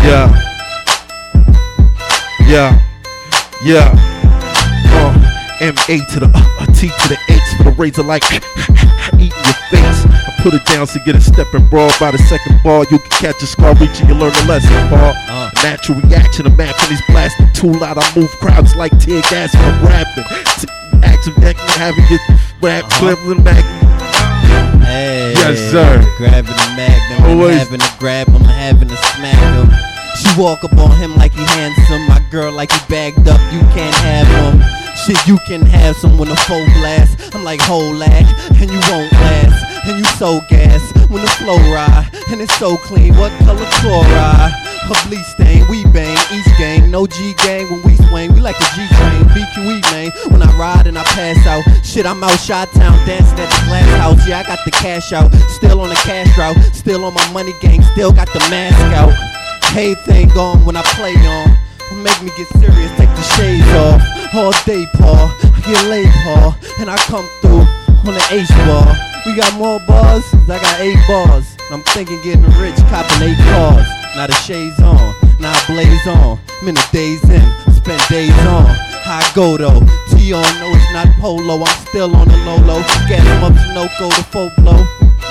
Yeah. Yeah. Yeah. Uh. M A to the uh, uh, T to the H for the razor like put it down to get a step and brawl. By the second ball, you can catch a scar reaching. You learn a lesson. Ball. Uh. Natural reaction. A man when he's blasting too loud. I move crowds like tear gas I'm rapping. To action deck having your rap Uh-huh. clip back. Hey, Yes, sir. Grabbing the magnum, I'm Always. having to grab him, I'm having to smack him. She walk up on him like he handsome. My girl like he bagged up. You can't have him. Shit, you can have some when a full blast. I'm like whole lag, and you won't last. And you so gas when the flow ride, and it's so clean. What color chloride? A bleach stain, we bang each gang. No G gang when we swing. We like a G train, BQE man. When I ride and I pass out, shit, I'm out Shot Town dancing at the glass house. Yeah, I got the cash out, still on the cash route, still on my money gang, still got the mask out. Hey thing gone when I play on. Make me get serious, take the shades off. All day, Paul. I get laid, Paul. And I come through on the H bar. We got more bars, I got eight bars. I'm thinking getting rich, copping eight cars. Now the shades on, now I blaze on. Minute days in, spend days on. High go though, T on, no it's not polo. I'm still on the low low. Them up to no go to full blow.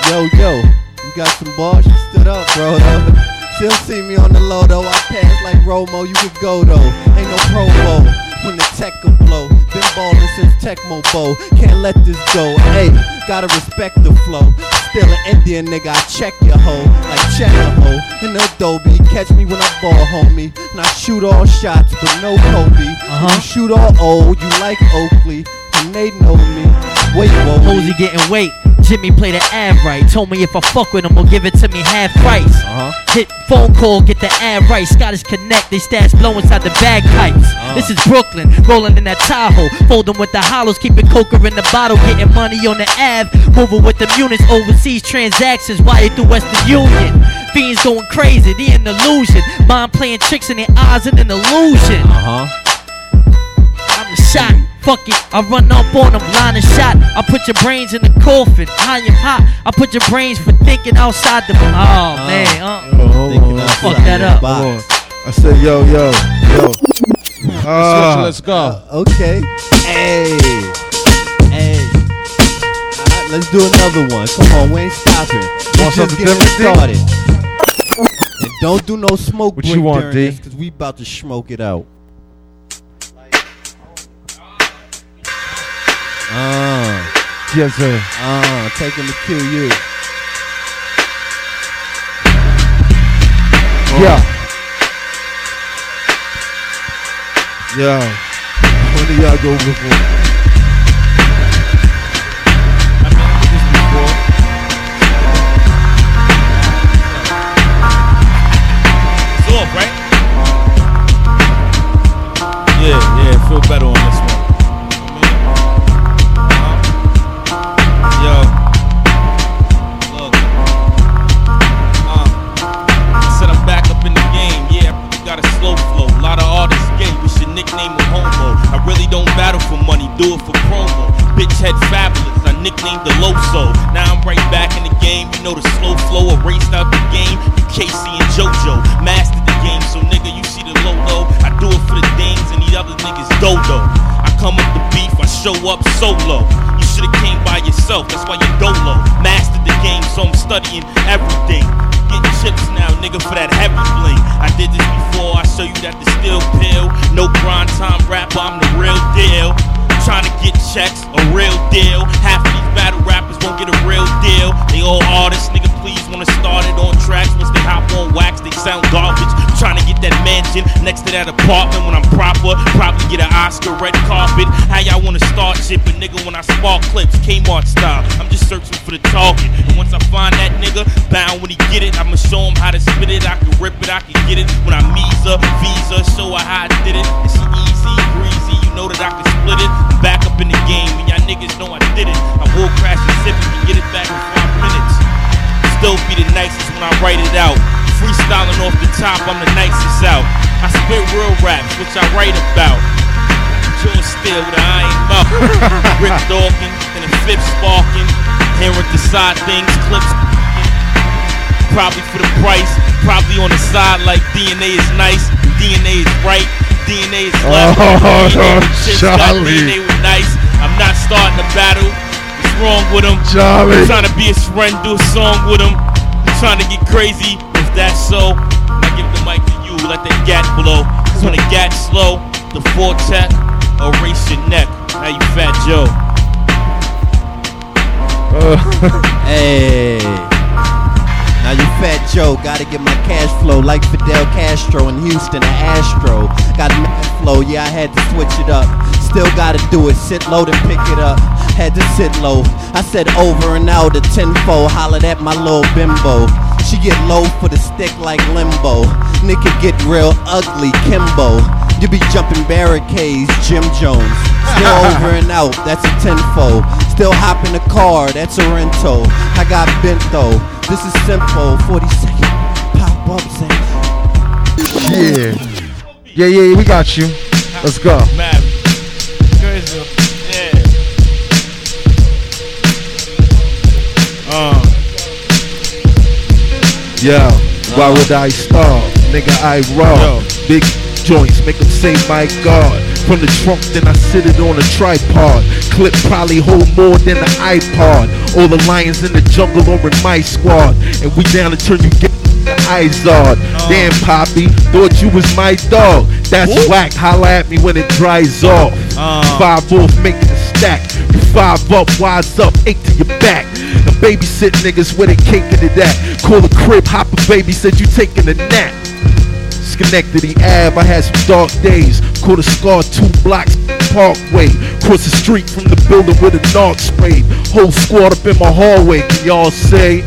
Yo, yo, you got some bars, you stood up, bro. though. Still see me on the low though. I pass like Romo, you could go though. Ain't no promo when the tech will blow. Been ballin' since Tecmo Bowl. Can't let this go. Hey, gotta respect the flow. Still an Indian nigga, I check your hoe. Like check a hoe. In Adobe, catch me when I ball, homie. And I shoot all shots, but no Kobe. Uh-huh. You shoot all old, you like Oakley. And they know me. Wait. Posey getting weight. Jimmy play the ad right. Told me if I fuck with him, he'll give it to me half price. Uh-huh. Hit phone call, get the ad right. Scottish Connect, they stats blow inside the bagpipes. Uh. This is Brooklyn, rolling in that Tahoe. Folding with the hollows, keeping coca in the bottle. Getting money on the Ave. Moving with the units, overseas transactions. why Wired through Western Union. Fiends going crazy, they an illusion. Mind playing tricks in their eyes and an illusion. Uh huh. I'm the shot. Fuck it, I run up on them, line of shot. I put your brains in the coffin, high and hot. I put your brains for thinking outside the. Oh man, uh, Yo, on. fuck that up. box. I said, yo, yo, yo. Ah. Let's go. Okay. Hey. Hey. Alright, let's do another one. Come on, we ain't stopping. Want just something getting started. And don't do no smoke What break you want, during D? this, cause we about to smoke it out. Uh, Yes, sir. uh, take him to kill you. Yeah. Yeah. When do y'all go before? Nicknamed the Loso. Now I'm right back in the game. You know the slow flow erased out the game. You Casey and JoJo mastered the game. So nigga, you see the logo. I do it for the dames and these other niggas dodo. I come up the beef. I show up solo. You should've came by yourself. That's why you're dolo. Mastered the game, so I'm studying everything. Getting chips now, nigga, for that heavy bling. I did this before. I show you that the still pill. No grind time rapper. I'm the real deal. Trying to get checks, a real deal. Half of these battle rappers won't get a real deal. They all artists, nigga. Please wanna start it on tracks. Once they hop on wax, they sound garbage. Trying to get that mansion next to that apartment when I'm proper. Probably get an Oscar red carpet. How y'all wanna start shit, but nigga, when I spark clips, Kmart style, I'm just searching for the target. And once I find that nigga, bound when he get it, I'ma show him how to spit it. I can rip it, I can get it. When I Visa, Visa, show her how I did it. It's easy, breezy, you know that I can split it. I'm back up in the game, and y'all niggas know I did it. I will crash the Civic and get it back in five minutes. Still be the nicest when I write it out. Freestyling off the top, I'm the nicest out. I spit real raps, which I write about. Chill still with an iron mouth. Rip Dawkins and a flip sparking. Hearing the side things, clips. Probably for the price. Probably on the side like DNA is nice. DNA is right. DNA is oh, left. Oh, DNA with chips, got Charlie. DNA with nice. I'm not starting a battle. What's wrong with him? Charlie. I'm trying to be his friend, do a song with him. I'm trying to get crazy. If that's so, I give the mic to you. Let that gat blow. Cause when the gat's slow, the four tech erase your neck. Now you fat Joe. Hey. Now you fat Joe, gotta get my cash flow like Fidel Castro in Houston, the Astro. Got mad flow, yeah, I had to switch it up. Still gotta do it, sit low then pick it up. Had to sit low. I said over and out a tenfold, hollered at my little bimbo. She get low for the stick like limbo. Nigga get real ugly, Kimbo. You be jumping barricades, Jim Jones. Still over and out, that's a tenfold. Still hop in the car, that's a rental. I got bent though, this is simple. 40 second pop ups and Yeah. Yeah, yeah, yeah, we got you. Let's go. Mad. Crazy. Yeah. Uh. Yo, why would I starve? Nigga, I raw. Big joints, make them say my God. From the trunk, then I sit it on a tripod. Clip probably hold more than an iPod. All the lions in the jungle are in my squad. And we down to turn you get the on. Damn, Poppy, thought you was my dog. That's whack. Holla at me when it dries off. Uh. Five off, making a stack. You five up, wise up, eight to your back. The babysit niggas with a cake into that. Call the crib, hopper baby said you taking a nap. Schenectady Ave, I had some dark days. Caught a scar two blocks Parkway. Cross the street from the building with a knock sprayed. Whole squad up in my hallway. Can y'all say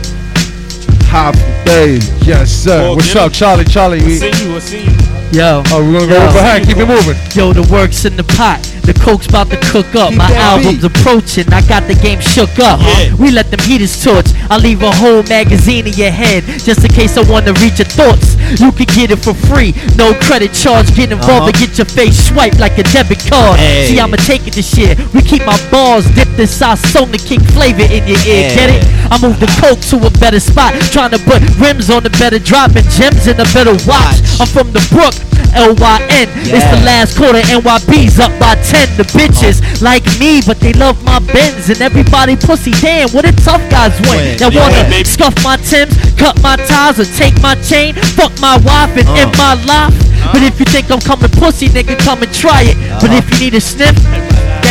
hi for days? Yes, sir. Oh, What's up. Charlie? Charlie, we. I see you, I see you. Yo. Oh, we're gonna go Yo. over behind. Keep it moving. Yo, the work's in the pot. The coke's about to cook up. Keep My that album's approaching. I got the game shook up. We let them heaters torch. I leave a whole magazine in your head just in case I wanna read your thoughts. You can get it for free. No credit charge. Get involved uh-huh. and get your face swiped like a debit card. Hey. See, I'ma take it this year. We keep my balls dipped in inside Sony kick flavor in your ear. Get it? I move the coke to a better spot. Trying to put rims on a better drop and gems in a better watch. I'm from the Brook. L-Y-N. It's the last quarter. NYB's up by 10. The bitches like me, but they love my Benz. And everybody pussy. Damn, what a tough guys win. Win. That Yeah, wanna baby. scuff my Timbs, cut my ties, or take my chain, fuck my wife and end uh. my life. But if you think I'm coming pussy, nigga, come and try it. But if you need a sniff, go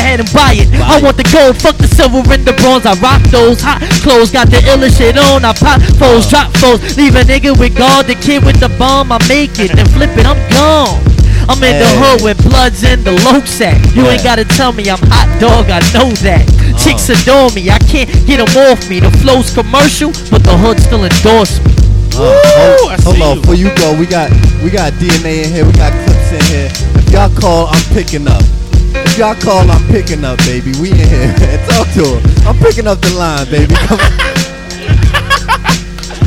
ahead and buy it. I want the gold, fuck the silver and the bronze. I rock those hot clothes, got the illest shit on. I pop foes, drop foes, leave a nigga with God. The kid with the bomb, I make it and flip it, I'm gone. I'm in the hood with bloods in the loke sack. You ain't gotta tell me I'm hot dog, I know that. Chicks adore me, I can't get them off me. The flow's commercial, but the hood still endorse me. Uh, hold, hold on, before you go, we got we got DNA in here, we got clips in here. If y'all call, I'm picking up. If y'all call, I'm picking up, baby. We in here. Talk to her. I'm picking up the line, baby. Come on.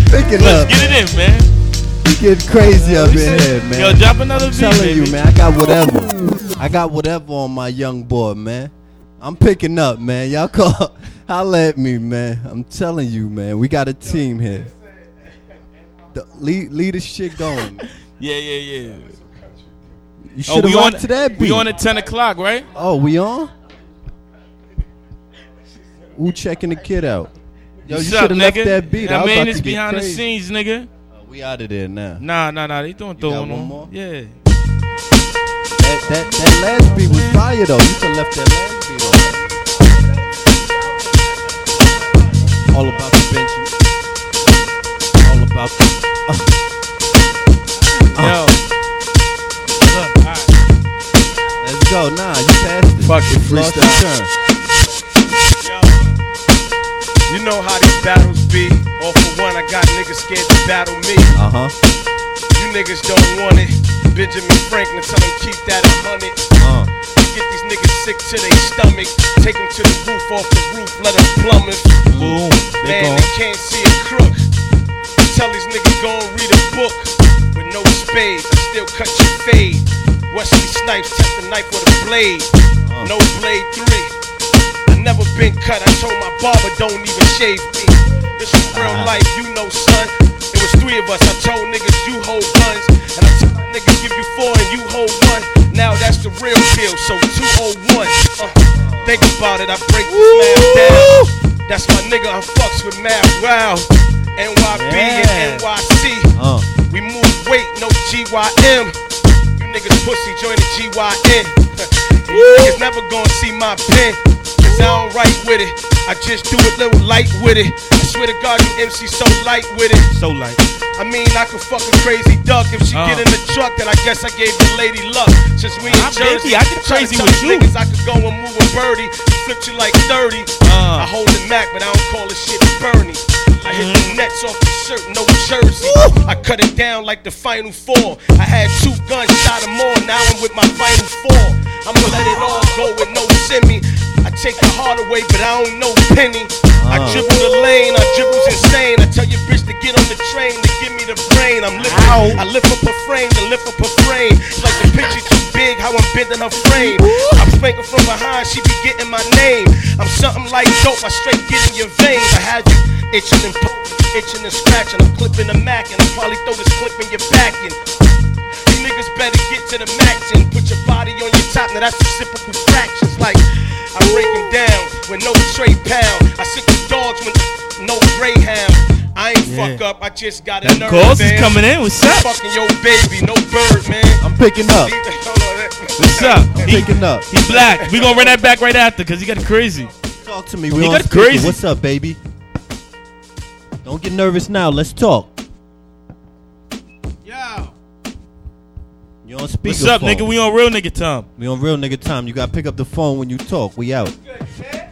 Picking Let's up. get it in, man. We get crazy up in here, man. Yo, drop another I'm beat, telling baby. you, man. I got whatever. I got whatever on my young boy, man. I'm picking up, man. Y'all call, holla at me, man. I'm telling you, man. We got a team here. The, lead, lead the shit going. Yeah, yeah, yeah. You oh, should have rocked on, to that beat. We on at 10 o'clock, right? Oh, we on? Who checking the kid out? Yo, you should have left that beat. I I was mean, about it's to get behind the scenes, nigga. Uh, we out of there now. Nah, nah, nah. They doing got throwing one on. more? Yeah. That, that, that last beat was fire though. You should have left that last beat on. All about the Benjamin. All about the. Fuck it, Lost freestyle. your turn. You know how these battles be. All for one, I got niggas scared to battle me. Uh huh. You niggas don't want it. Benjamin Franklin tell them keep that a hundred. Uh. Get these niggas sick to their stomach. Take them to the roof, off the roof, let them plummet. Boom. Man, gone. they can't see a crook. Tell these niggas go and read a book. With no spades, I still cut your fade. Wesley Snipes, test the knife with a blade. No blade three. I never been cut. I told my barber don't even shave me. This is real life, you know, son. It was three of us. I told niggas you hold guns, and I told niggas give you four and you hold one. Now that's the real deal. So 201. Uh, think about it. I break this man down. That's my nigga. I fucks with Mad Wow. NYB Yeah. and NYC. Uh. We move weight, no GYM. Niggas pussy, join the GYN. niggas never gonna see my pen. Cause I don't write with it. I just do it little light with it. I swear to God, you MC so light with it. So light. I mean, I could fuck a crazy duck if she Uh. get in the truck. Then I guess I gave the lady luck. Since we in Ah, Jersey, I get crazy with you. Niggas I could go and move a birdie, flip you like 30. Uh. I hold the Mac, but I don't call it shit Bernie. I hit the nets off the shirt, no jersey. I cut it down like the final four. I had two guns, shot them all. Now I'm with my final four. I'ma let it all go with no semi. I take the heart away, but I don't know penny. I Uh. dribble the lane, I dribbles insane. I tell your bitch to get on the train to give me the brain. I'm lifting, I lift up her frame, to lift up her frame. It's like the picture too big, how I'm bending her frame. I'm spanking from behind, she be getting my name. I'm something like dope, I straight get in your veins. I had you itching and poking, itching and scratching. I'm clipping the Mac and I probably throw this clip in your back and you niggas better get to the max and put your body on your top. Now that's reciprocal fractions. Like I break them down with no trade pound. I sit the dogs with no greyhound. I ain't fuck up, I just got a That nerve. calls is coming in. What's up? Fucking your baby, no bird, man. I'm picking up. What's up? I'm He, picking up. he black. We gonna run that back right after because he got crazy. Talk to me. We on got crazy. What's up, baby? Don't get nervous now. Let's talk. Yo. You on speaker. What's up, nigga? We on real nigga time. We on real nigga time. You gotta pick up the phone when you talk. We out. I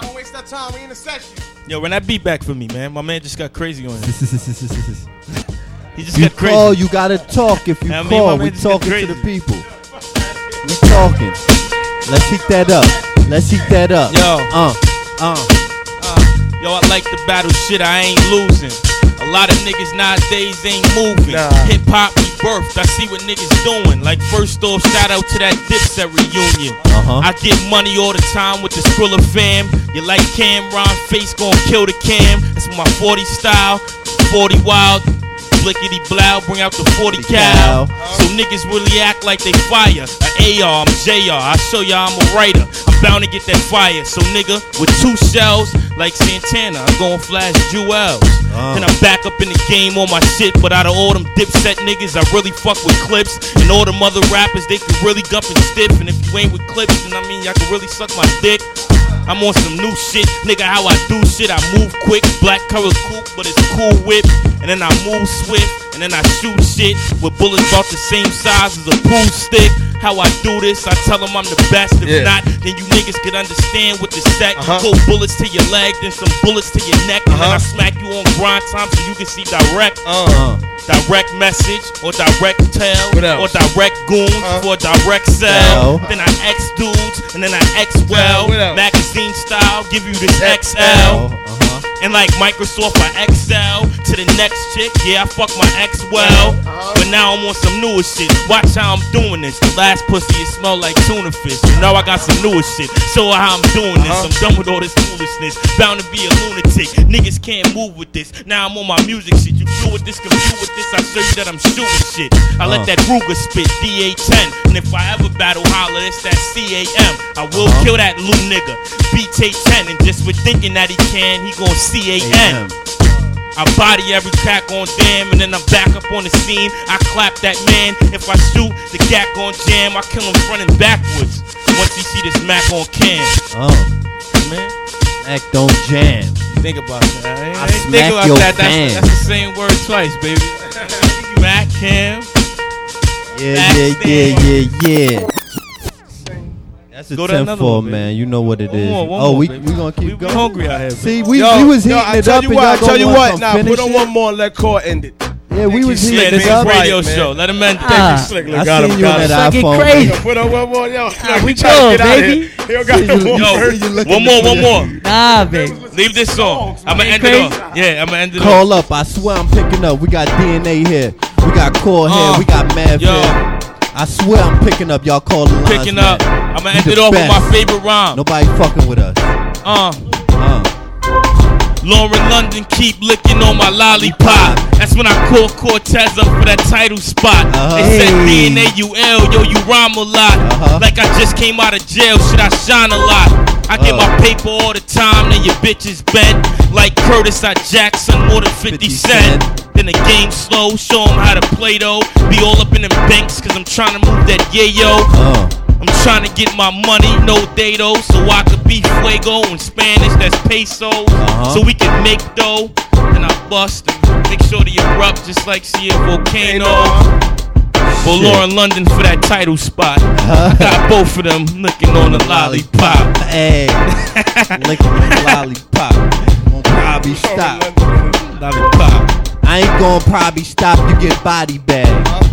don't waste that time. We in the session. Yo, run that beat back for me, man. My man just got crazy on him. He just you got crazy. You call, you gotta talk. If you I mean, call, we talking to the people. We talking. Let's heat that up. Let's heat that up. Yo. Uh, uh. Yo, I like the battle shit, I ain't losing. A lot of niggas nowadays ain't moving. Hip hop rebirthed, I see what niggas doing. Like, first off, shout out to that Dipset reunion. Uh-huh. I get money all the time with the Skrilla fam. You like Cam'ron, face gon' kill the cam. That's my 40 style, 40 wild. Blickety blow, bring out the 40 cal. So niggas really act like they fire. A AR, I'm JR. I show y'all I'm a writer. I'm bound to get that fire. So nigga, with two shells, like Santana, I'm going flash jewels. Uh. Then I'm back up in the game on my shit. But out of all them dipset niggas, I really fuck with clips. And all them other rappers, they can really gump and stiff. And if you ain't with clips, then I mean, y'all can really suck my dick. I'm on some new shit, nigga. How I do shit, I move quick, black color coupe, but it's cool whip. And then I move swift, and then I shoot shit with bullets about the same size as a pool stick. How I do this, I tell them I'm the best. If Yeah. not, then you niggas can understand what the set. Uh-huh. Go bullets to your leg, then some bullets to your neck, and then I Uh-huh. smack you on grind time so you can see direct. Uh. Direct message or direct tell or direct goons Uh. for direct sell. Then I X dudes and then I X well. Magazine style, give you this XL. Uh-huh. And like Microsoft, I excel to the next chick. Yeah, I fuck my ex well. But now I'm on some newer shit. Watch how I'm doing this. The last pussy, it smell like tuna fish. You know I got some newer shit. Show her how I'm doing this. I'm done with all this foolishness. Bound to be a lunatic. Niggas can't move with this. Now I'm on my music shit. You do with this, compute with this. I show you that I'm shooting shit. I let Uh. that Ruger spit DA10. And if I ever battle holler, it's that CAM. I will Uh-huh. kill that little nigga. BT10. And just with thinking that he can, he gon' CAN. I body every crack on damn, and then I'm back up on the scene. I clap that man. If I shoot, the gat gon' jam. I kill him front and backwards. Once he see this Mac on cam, Oh, man. Mac don't jam. Think about that. I ain't, I I ain't think about your that. That's, that's the same word twice, baby. Mac Cam. Yeah, yeah, yeah, yeah, yeah. That's a Go to 10 another 4, one, man. You know what it is. more, one oh, more, we, baby. we gonna keep We- we going. hungry out here, See, we, Yo, we was yo, heating I it tell up you and what, y'all I tell gonna you want what. some Now put finish on it? one more. and Let core end it. Yeah, we was Yeah, heating this it is up. radio man. show. Let him end. Ah. Slick, I got seen him, you on got him. that Fucking iPhone. crazy. Yo, Put on one more, yo. we we trying good, to get out of baby. here. He don't got no more Yo, verses. one more, one more. Nah, baby. Leave this song. I'm gonna end Crazy? it off. Yeah, I'm gonna end it off. Call up. I swear I'm picking up. We got DNA here. We got core here. Uh, we got Mav yo. here. I swear I'm picking up. Y'all calling lines, Picking man. up. I'm gonna end it off with my favorite rhyme. Nobody fucking with us. Uh. Uh. Lauren London keep licking on my lollipop. That's when I call Cortez up for that title spot. Uh-huh. They said. DNA you L, yo, you rhyme a lot. Uh-huh. Like I just came out of jail, should I shine a lot. I get Uh. my paper all the time, then your bitches bent. Like Curtis, I Jackson, more than 50, 50 cent. cent. Then the game slow, show 'em how to play though. Be all up in them banks, cause I'm trying to move that yayo. Uh. I'm trying to get my money, no dato, so I could be fuego in Spanish, that's peso, Uh-huh. So we can make dough. And I bust and make sure to erupt just like see a volcano. For Lauren London for that title spot. Got both of them looking on the lollipop. Hey. Licking the lollipop. Won't probably stop. Lollipop. I ain't gonna probably stop. You get body bag.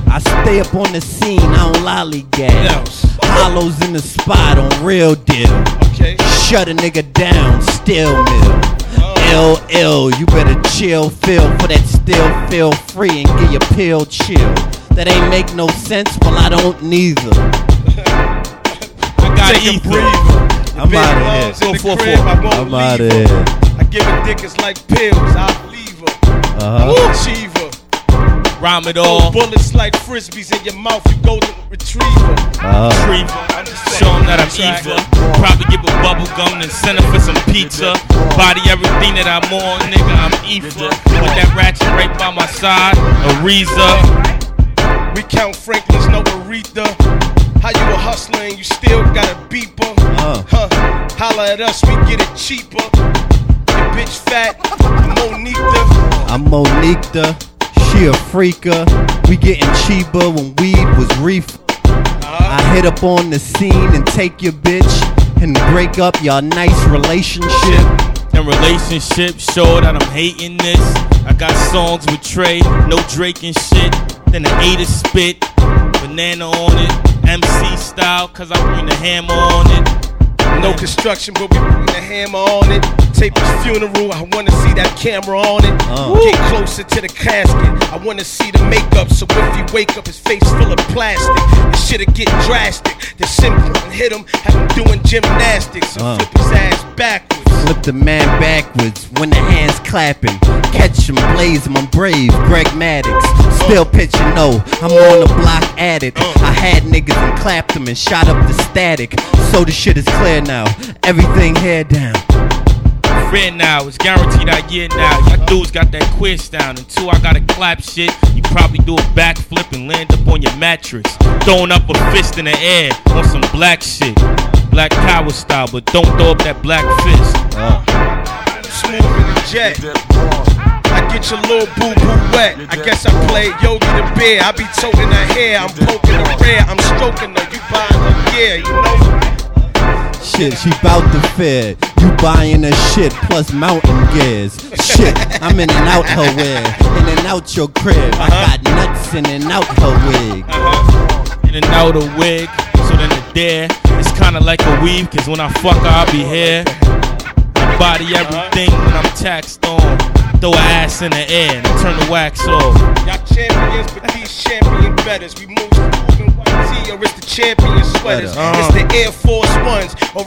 I stay up on the scene. I don't lollygag. Hollows in the spot on real deal. Okay. Shut a nigga down, still mill. Ill, ill, you better chill, feel for that still feel free and get your pill chill. That ain't make no sense, well I don't neither. I got Take a breather. I'm out of here. Four, four, crib, four. I'm out of here. I give her dick, it's like pills. I leave her. Uh-huh. Achiever. Rhyme it Throw all. bullets like frisbees in your mouth, you golden retriever. Uh-huh. Retriever. Show 'em that I'm evil. Probably give a bubble gum and send her for some pizza. Body everything that I'm on, nigga. I'm ether. With that ratchet right by my side. Ariza. We count Franklin's, no Aretha. How you a hustler and you still got a beeper? Uh. Huh? Holla at us, we get it cheaper. Your bitch fat, Monique. I'm Monique the, she a freaker. We getting cheaper when weed was reefer. I hit up on the scene and take your bitch and break up your nice relationship. And relationship, show that I'm hating this. I got songs with Trey, no Drake and shit. Then the eight is spit, banana on it, MC style, cause I bring the hammer on it. No construction, but we putting the hammer on it. Tape his funeral, I wanna see that camera on it. Uh. Get closer to the casket, I wanna see the makeup. So if he wake up, his face full of plastic. This shit'll get drastic. The simple and hit him, have him doing gymnastics and Uh. flip his ass backwards. Flip the man backwards when the hands clapping. Catch him, blaze him, I'm brave. Greg Maddux. Still pitching no, I'm on the block at it. I had niggas and clapped them and shot up the static. So the shit is clear now. Everything head down. Friend now, it's guaranteed I year now. Y'all dudes got that quiz down. And two, I gotta clap shit. You probably do a backflip and land up on your mattress. Throwing up a fist in the air on some black shit. Black power style, but don't throw up that black fist. Smooth in the jet. I get your little boo boo wet. I guess I play Yogi the Bear. I be toting her hair. I'm poking her rear. I'm stroking her. You buying her gear, you know? Shit, she bout to fare. You buying her shit plus mountain gears. Shit, I'm in and out her wear. In and out your crib. I uh-huh. got nuts in and out her wig. Uh-huh. In and out a wig, so then the dare. It's kinda like a weave, cause when I fuck her, I'll be here. I body everything when I'm taxed on. Throw her ass in the air and turn the wax off. Y'all champions, but these champion betters. We move or it's the champion sweaters. Uh. It's the Air Force Ones, or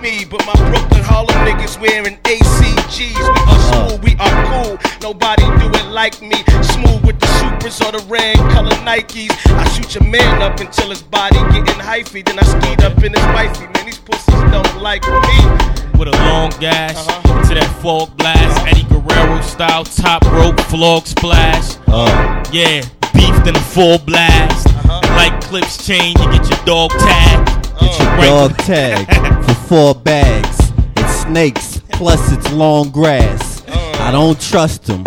me. But my Brooklyn Harlem niggas wearing ACGs. We are smooth, we are cool. Nobody do it like me. Smooth with the supers or the red color Nikes. I shoot your man up until his body getting hyphy. Then I skied up in his wifey. Man, these pussies don't like me. with a long gash to that fog blast, Eddie Guerrero style top rope frog splash. Uh. Yeah, beefed in a full blast. Uh-huh. Like clips chain, you get your dog tag. Uh-huh. Get your dog tag for four bags. It's snakes, plus it's long grass. Uh-huh. I don't trust them.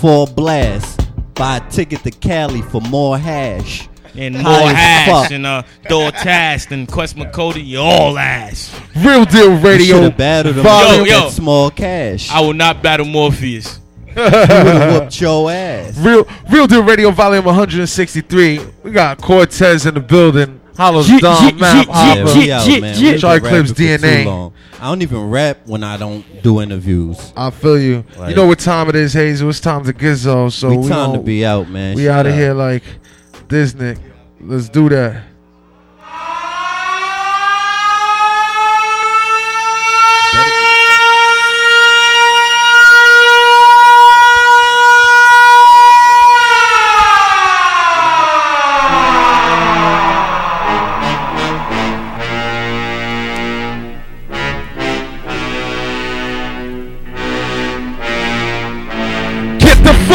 Four blasts. Buy a ticket to Cali for more hash. and High more as hash fuck. and uh, Thor Task and Quest McCody, you all ass. Real deal radio. shoulda battled him volume- with Yo, yo. that small cash. I will not battle Morpheus. He would have whooped your ass. Real, real deal radio volume 163. We got Cortez in the building. Hollows G- Don, G- Map, G- Yeah, Hopper. out, G- man. G- Charlie Clips rapping for too DNA. I don't even rap when I don't do interviews. I feel you. you know what time it is, Hazel? It's time to Gizzo. So we we, time to be out, man. We out of here like Disney. Let's do that.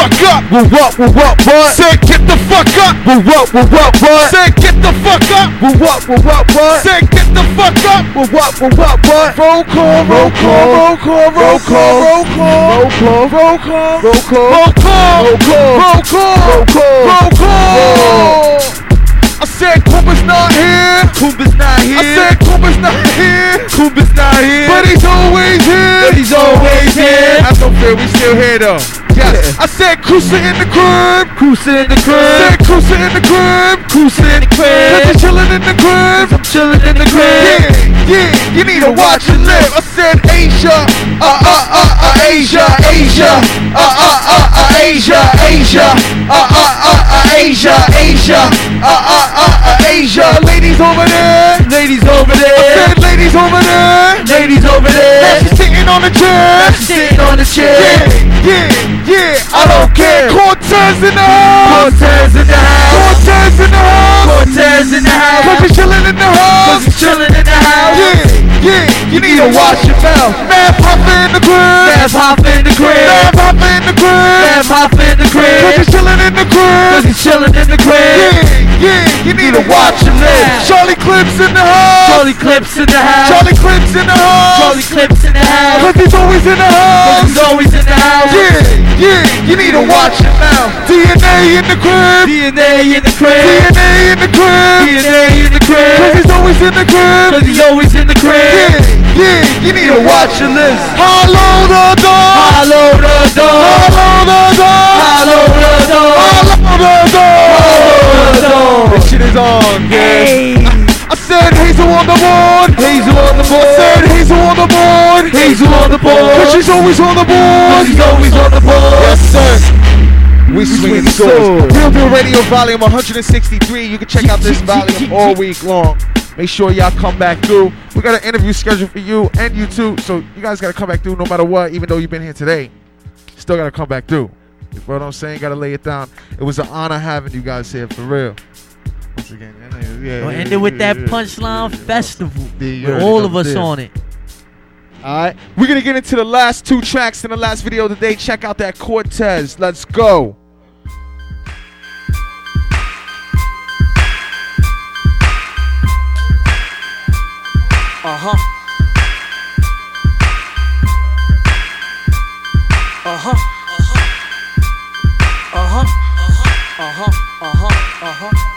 Fuck up! Well, what, well, what, what? Say get the fuck up! Well, what, well, what, what? Say get the fuck up! Well, what, well, what, what? Say get the fuck up! Well, what, well, what, what? Roll call, roll call, roll call, roll call, roll call, roll call, roll call, roll call, Roll call! roll call, Roll call! roll call, Roll call! I said Kumba's not here! Kumba's not here. I said Kumba's not here! Kumba's not here. But he's always here! But he's always here. That's no fair. We still here though. Yes, I said Cruiser in the crib! Cruising in the I crib. said Cruiser in the crib! Cruising in the Cause crib. you chillin' in the crib! I'm chilling in the crib. Yeah, yeah, you need to watch your lip. I said Asia, uh, uh, uh, uh, Asia, Asia, uh, uh, uh, uh, Asia, Asia, uh, uh, uh, uh, Asia, Asia, uh, uh, uh, uh, Asia. Ladies over there, Ladies over there. I said ladies over there. Ladies over there. Sitting on the chair. Sitting on the chair. Yeah, yeah, yeah, I don't care. Cortez in the house. Cortez in the house. Cortez in the house. Cortez in the Cause house. you're chillin' in the house. Cause he's chilling in the house. Yeah, yeah, you need to wash your mouth. Man, pop in the crib. Mav hop in the crib. Man, pop in the crib. Mav hop in the Cause crib. you're chillin' in the Cause crib. he's chilling in the crib. Yeah, yeah, you need to watch your lips. Charlie Clips in the house. Charlie Clips in the house. Charlie Clips in the house. Charlie Clips in the house. Cause he's always in the Cause house. he's always in the house. Yeah, yeah, you need to watch your mouth. DNA in the crib. DNA in the crib. DNA in the crib. DNA in the crib. Cause he's always in the crib. Cause he's always in the crib. Yeah, yeah, you need to watch your lips. Hollow the door. Hollow the door. Hollow the door. Hollow the door. Hollow the door. Hollow the door. This shit is on, Hey. I said Hazel on the board. Hazel on the I board. said Hazel on the board. Hazel on the board. Cause she's always on the board. Cause he's always on the board. Yes, sir. We swing swords. Real Deal Radio Volume 163. You can check out this volume all week long. Make sure y'all come back through. We got an interview scheduled for you and you too. So you guys gotta come back through no matter what, even though you've been here today. Still gotta come back through. You know what I'm saying? Gotta lay it down. It was an honor having you guys here for real. Once again, yeah, yeah, We'll yeah, end it with yeah, that punchline yeah, festival yeah, with all of us deal. on it. All right, we're gonna get into the last two tracks in the last video today. Check out that Cortez. Let's go. Uh huh. Uh huh. Uh huh. Uh huh. Uh huh. Uh huh. Uh huh.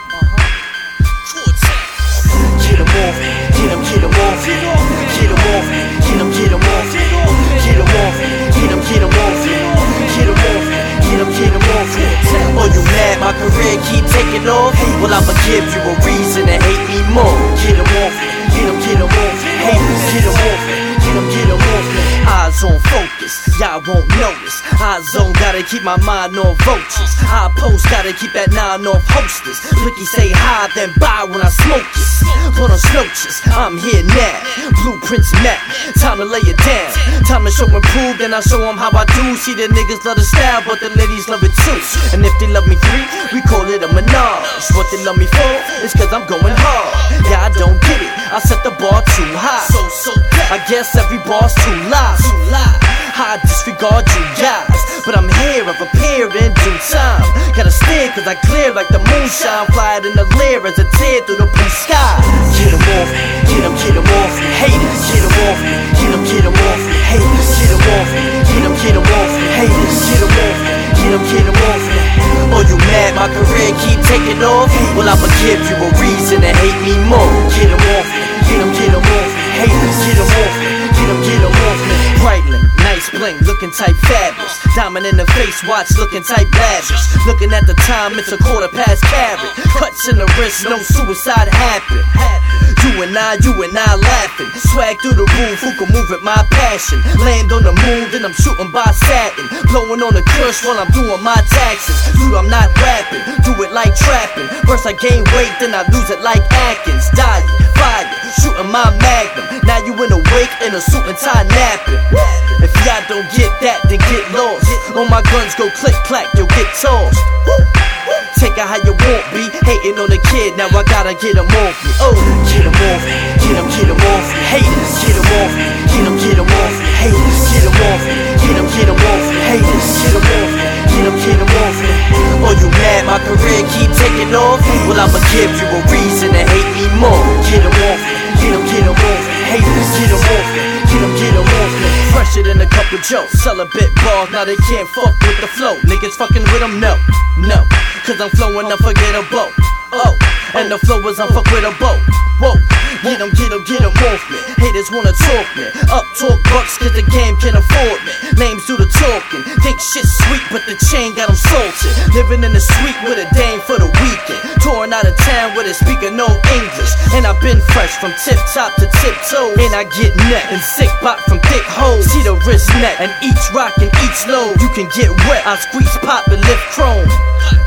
Get 'em off, get 'em, get 'em off, get 'em off, get 'em, get 'em off, get 'em off, get 'em, get 'em off, get 'em off, get 'em, get 'em off. Oh, you mad? My career keep taking off. Well, I'ma give you a reason to hate me more. Get 'em off, get 'em, get 'em off, haters, get 'em off, get 'em, get 'em off. Eyes on focus, y'all won't notice. Eyes on, gotta keep my mind on vultures. I post, gotta keep that nine off hostess. Blicky say hi, then bye when I smoke it. Put on snooches, I'm here now. Blueprints met, time to lay it down. Time to show and prove, then I show 'em how I do. See the niggas love the style, but the ladies love it too. And if they love me three, we call it a menage. What they love me for is cause I'm going hard. Yeah, I don't get it, I set the bar too high. So, so, I guess every bar's too live. Too live. I disregard you guys, but I'm here, I prepare in due time. Gotta stare cause I clear like the moonshine, fly it in the lair as a tear through the blue sky. Get 'em off, get 'em, get 'em off, haters. Get 'em off, get 'em, get 'em off, haters. Get 'em off, get 'em, get 'em off, haters. Get 'em off, get 'em, get 'em off. Oh, you mad my career keep taking off? Well, I'ma give you a reason to hate me more. Get 'em off get 'em, get 'em off. Haters, get 'em off get 'em, get 'em bling, looking tight fabulous. Diamond in the face, watch looking tight lavish. Looking at the time, it's a quarter past carrot. Cuts in the wrist, no suicide happen. You and I, you and I laughing. Swag through the roof, who can move at my passion? Land on the moon, then I'm shooting by Saturn. Blowing on the kush while I'm doing my taxes. Dude, I'm not rapping, do it like trapping. First I gain weight, then I lose it like Atkins. Diet, fire, shooting my magnum. Now you in a wake in a suit and tie napping. If y'all don't get that, then get lost. All my guns go click clack, you'll get tossed. Take it how you want, be hating on the kid. Now I gotta get him off me. Oh, get him off me, get him, get him off me. Haters, get him off me, get him, get him off me. Haters, get him off me, get him, get him off me. Haters, get him off me, get him, get him off me. Oh, you mad? My career keep taking off. Well, I'ma give you a reason to hate me more. Get him off me, get him, get him off me. Haters, get him off me, get him, get him off me. Fresher than a jokes. Sell a bit bars, now they can't fuck with the flow. Niggas fucking with them, no, no. Cause I'm flowing unforgettable. Oh, and the flow is unforgettable. Whoa, get 'em, get 'em, get 'em off me. Haters wanna talk me. Up talk bucks cause the game can afford me. Names do the talking. Think shit sweet, but the chain got 'em salted. Living in the suite with a dame for the weekend. Touring out of town with a speaker no English. And I've been fresh from tip top to tiptoe. And I get net and sick bop from thick hoes. See the wrist net and each rock and each load. You can get wet. I squeeze pop and lift chrome.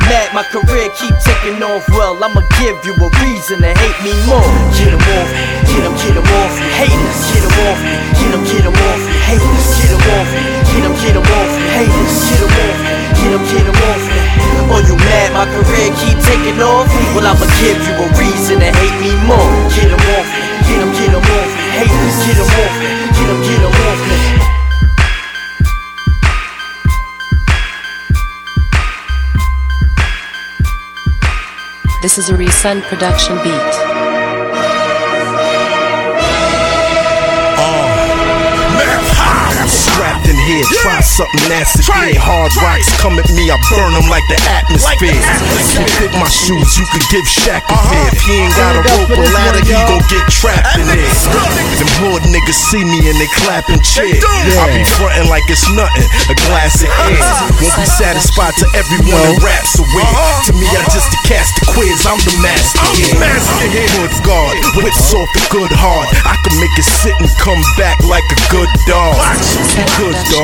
Mad, my career keep taking off. Well, I'ma give you a reason to hate me more. Get 'em off, get 'em, get 'em off. Haters, get 'em off, get 'em, get 'em off. Haters, get 'em off, get 'em, get 'em off. Haters, get 'em off, get 'em, get 'em off. Oh, you mad? My career keep taking off. Well, I'ma give you a reason to hate me more. Get 'em off, get 'em, get 'em off. Haters, get 'em off, get 'em, get 'em off. This is a Resun production beat. Strapped in try something nasty. Yeah, hard rocks come at me, I burn them like the atmosphere. You pick my shoes, you could give Shaq a pair. If he ain't got a rope or ladder, he gon' get trapped in there. Them hood niggas see me and they clapping cheers. I be frontin' like it's nothing, a glass of air. Won't be satisfied to everyone in raps away. To me, I just the cast the quiz, I'm the master here. Hood guard, whips uh-huh. off the good hard. I can make it sit and come back like a good dog. You good dog,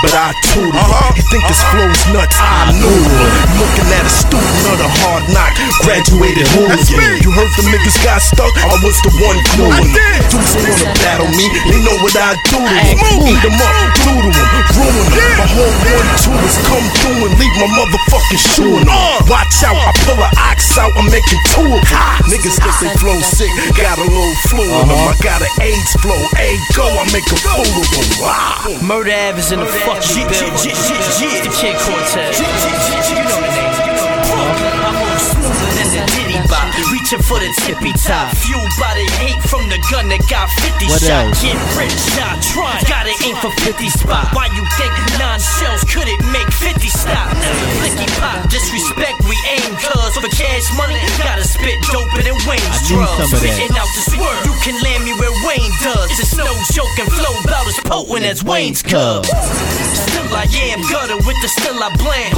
but I toot him. You think this flow's nuts? I knew him. Looking at a student of the hard knock, graduated hooligan. You heard the niggas got stuck? I was the one gluing them. Dudes ain't wanna battle me, they know what I do to them. Eat them up, glue to them, ruin them. My whole one two is come through and leave my motherfucking shoe in them. Watch out, I pull an ox out, I'm making two of them. Niggas think they flow sick, got a little flu in them. Uh-huh. I got an AIDS flow, A go, I make a fool of them. Wow. Murder Ave is in the fucking building. The Kid Cortez. You know the name. I'm on smoother than the Diddy bop. Reaching for the tippy top. Fueled by the hate from the gun that got 50 What shot. else? Get rich, not trying. Gotta aim for 50 spot. Why you think nine shells couldn't make 50 stop? Flicky pop, disrespect, we aim. Cause for cash money, gotta spit doper than Wayne's drugs. some of that. Spitting out the swerve. You can land me where Wayne does. It's no joke and flow about as potent as Wayne's Cubs. Still I am gutter with the still I blam.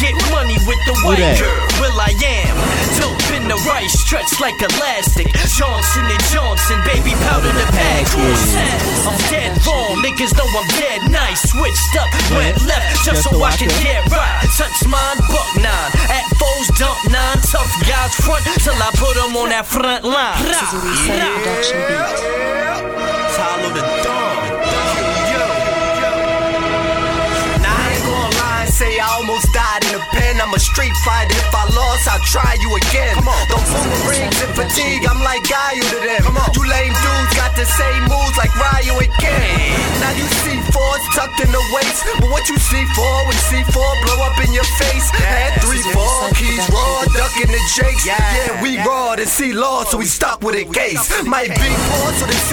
Get money with the white girl. Will I am. Dope in the right, stretched like elastic. Johnson and Johnson, baby powder the pack. Cool set. I'm dead wrong. Niggas know I'm dead nice. Switched up, went left just so I can get right. Touch mine, buck nine. At foes, dump nine. Tough guys front till I put them on that front line. This street fighter. If I lost, I'll try you again. Come on. Don't fool boomerangs and fatigue. I'm like Guile to them. Come on. You lame dudes got the same moves like Ryu Ken. Now you see fours tucked in the waist. But what you see for when C4 blow up in your face? Had three, four keys raw, ducking the jakes. Yeah, we raw to see law, so we stuck with a case. Might be more, so they see more, we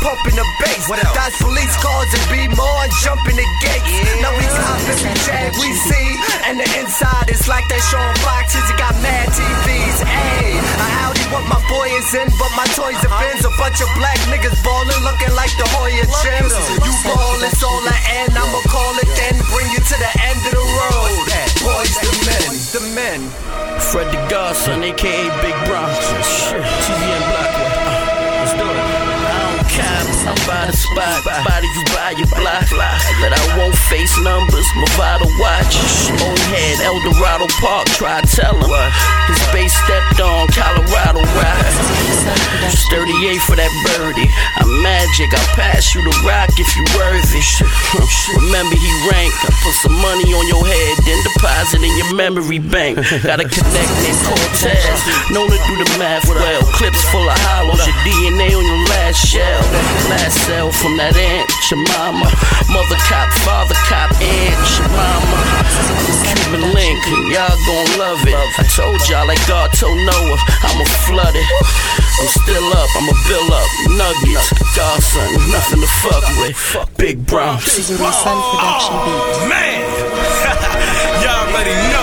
pumping the bass. That's police cars and be more and jumping the gates. Now we cop every jag we see, and the inside is like that showing boxes. You got mad TVs. Ayy, a Audi, what my boy is in, but my toys are Benz. A bunch of black niggas ballin', looking like the Hoya Gems. You ball, it's all I end. I'ma call it then, bring you to the end of the road. Boys, the men, the men. Fred the Godson, aka Big Bron. Shit, TVN Blackwell. I'm by the spot. Body you buy, you fly. But I won't face numbers, Movado watch. Old head, Eldorado Park, try tell him. His base stepped on, Colorado ride. Just 38 for that birdie. I'm magic, I'll pass you the rock if you worthy. Remember he ranked. I put some money on your head, then deposit in your memory bank. Got a connect named Cortez, known to do the math well. Clips full of hollows, your DNA on your last shell. Last cell from that aunt, your mama. Mother cop, father cop, aunt, your mama. Cuban link, y'all gon' love it. I told y'all like God told Noah, I'ma flood it. I'm still up, I'ma build up nuggets. Godson, nothing to fuck with. Big Brown. This is my son production beat. Oh, man, y'all already know.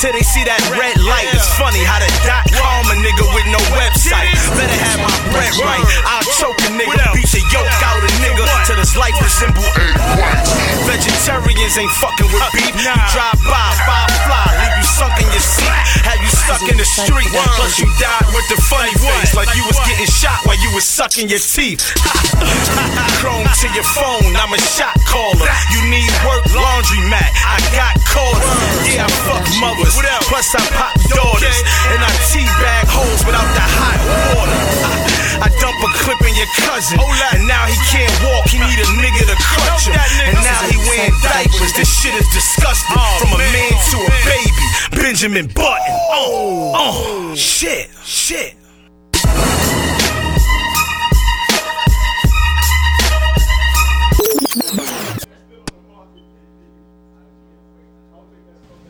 Till they see that red light. It's funny how the dot com a nigga with no website. Better have my bread right. I'll choke a nigga, beat the yoke out a nigga till his life resemble egg whites. Vegetarians ain't fucking with beef. You drive by, five fly, leave you sunk in your seat. Have you stuck in the street? Plus you died with the funny face, like you was getting shot while you was sucking your teeth. Chrome to your phone, I'm a shot caller. You need work, laundry mat. I got callers. Yeah, I fuck mothers. Plus I pop daughters. And I teabag hoes without the hot water. I dump a clip in your cousin. And now he can't walk, he need a nigga to crutch him. And now he wearing diapers. This shit is disgusting. From a man to a baby. Benjamin Button. Oh, oh, shit, shit.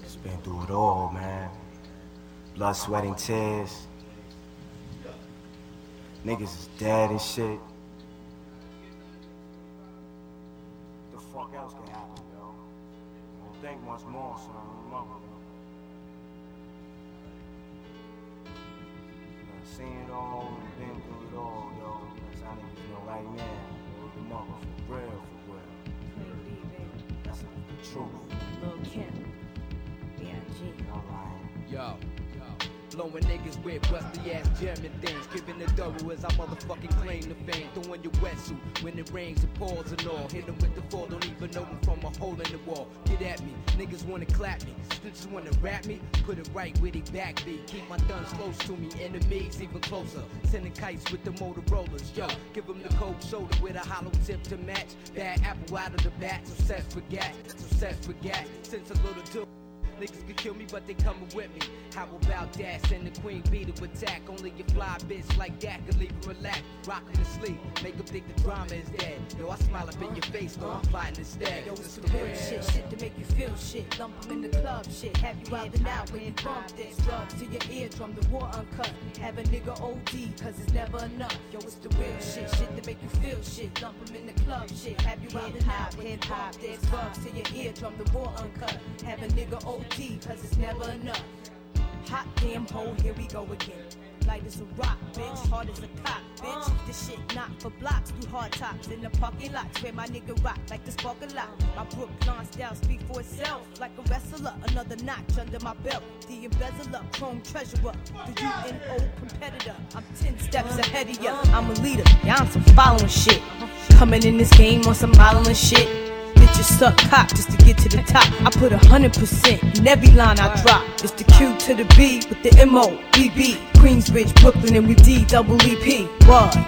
It's been through it all, man. Blood, sweat, and tears. Niggas is dead and shit. The fuck else can happen, yo? Don't think much more, son. Remember, Done seen it all, been through it all, yo. That's how niggas know right now. Remember, for real, for real. That's the truth. Lil Kim, B.I.G. Yo. Blowing niggas with rusty ass German things. Giving the double as I motherfucking claim the fame. Throwing your wetsuit when it rains and pours and all. Hit 'em with the fall, don't even know me from a hole in the wall. Get at me, niggas wanna clap me. Snitches wanna rap me, put it right where they back be. Keep my guns close to me, enemies even closer. Sending kites with the Motorola's. Yo, give 'em the cold shoulder with a hollow tip to match. Bad apple out of the bat, so set for gas, so set for gas. Since a little dude. Niggas could kill me, but they coming with me. How about that? Send the queen bee to attack. Only a fly bitch like that could leave him relaxed. Rock him to sleep. Make him think the drama is dead. Yo, I smile up in your face, though I'm plotting instead. Yo, it's the real shit, shit to make you feel shit. Lump 'em in the club, shit. Have you out and out when you bump this. Drugs to your eardrum, the war uncut. Have a nigga OD, cause it's never enough. Yo, it's the real shit, shit to make you feel shit. Lump 'em in the club, shit. Have you out and out when you bump this. Drugs to your eardrum, the war uncut. Have a nigga OD, cause it's never enough. Hot damn hole, here we go again. Light as a rock, bitch. Hard as a cop, bitch. Uh. This shit not for blocks. Do hard tops in the parking lots where my nigga rock like the spark a lot. My Brooklyn style speak for itself. Like a wrestler, another notch under my belt. The embezzler, chrome treasurer. The UNO competitor. I'm 10 steps uh. ahead of ya. I'm a leader. Yeah, I'm some following shit. Coming in this game on some modeling shit. Bitches suck cock just to get to the top. I put a hundred percent in every line I drop. It's the Q to the B with the M O B B. Queensbridge, Brooklyn, and we D double EP.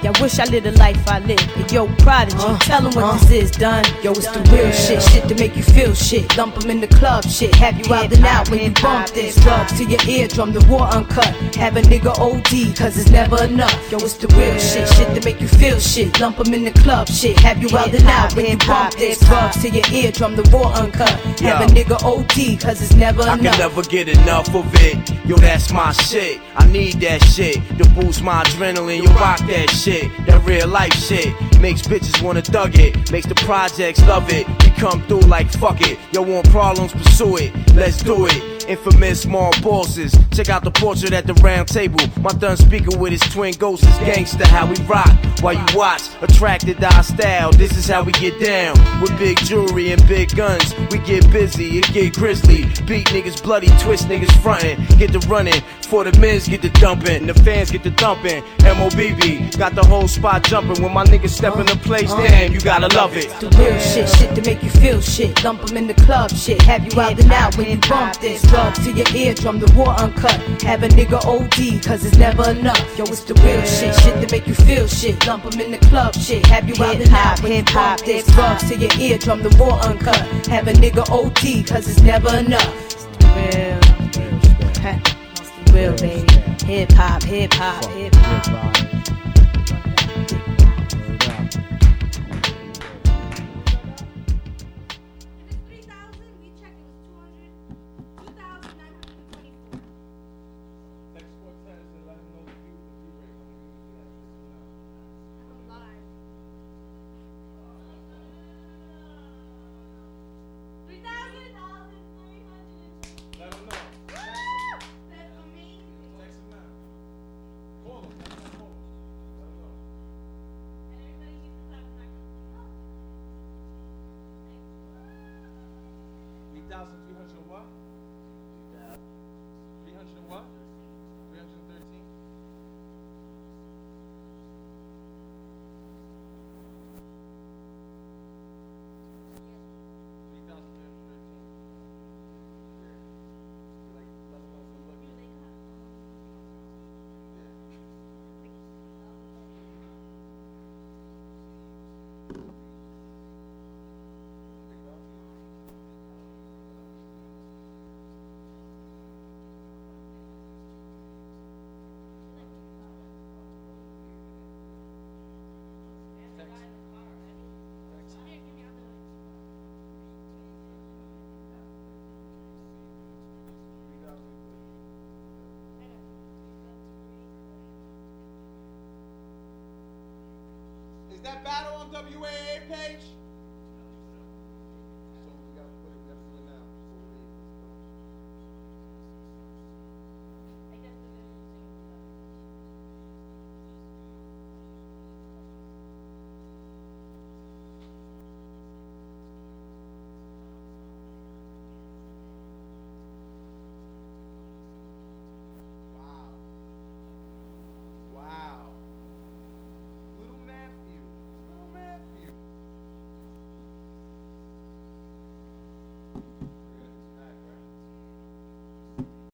Y'all wish I lived the life I live. Hey, yo, prodigy, uh, tell 'em what uh. this is, done. Yo, it's the real shit, shit to make you feel shit. Lump 'em in the club, shit. Have you out and out when you bump this. Drugs to your eardrum, the war uncut. Have a nigga OD, cause it's never enough. Yo, it's the real shit, shit to make you feel shit. Lump 'em in the club, shit. Have you out and out when you bump this. Drugs to your eardrum, the war uncut. Have a nigga OD, cause it's never I can enough. never get enough of it. Yo, that's my shit. I need that shit to boost my adrenaline. You rock that shit, that real life shit. Makes bitches wanna thug it. Makes the projects love it. We come through like fuck it. Yo, want problems, pursue it. Let's do it. Infamous small bosses. Check out the portrait at the round table. My thumb speaker with his twin ghosts is gangster. How we rock while you watch. Attracted to our style. This is how we get down. With big jewelry and big guns. We get busy, it get grizzly. Beat niggas bloody, twist niggas frontin'. Get the running. For the men's get the dumping. The fans get the thumping. MOBB got the whole spot jumping. When my niggas step in the place, uh-huh. damn, you gotta love it. The real shit, shit to make you feel shit. Lump 'em in the club, shit. Have you out and out when you bump this. Drugs to your eardrum, the war uncut. Have a nigga OD, cause it's never enough. Yo, it's the real shit, shit to make you feel shit. Lump 'em in the club, shit. Have you out out when you bump this. Drugs to your eardrum, the war uncut. Have a nigga OD, cause it's never enough. It's the real. It's real, baby. Hip hop, hip hop, hip hop. WAA page?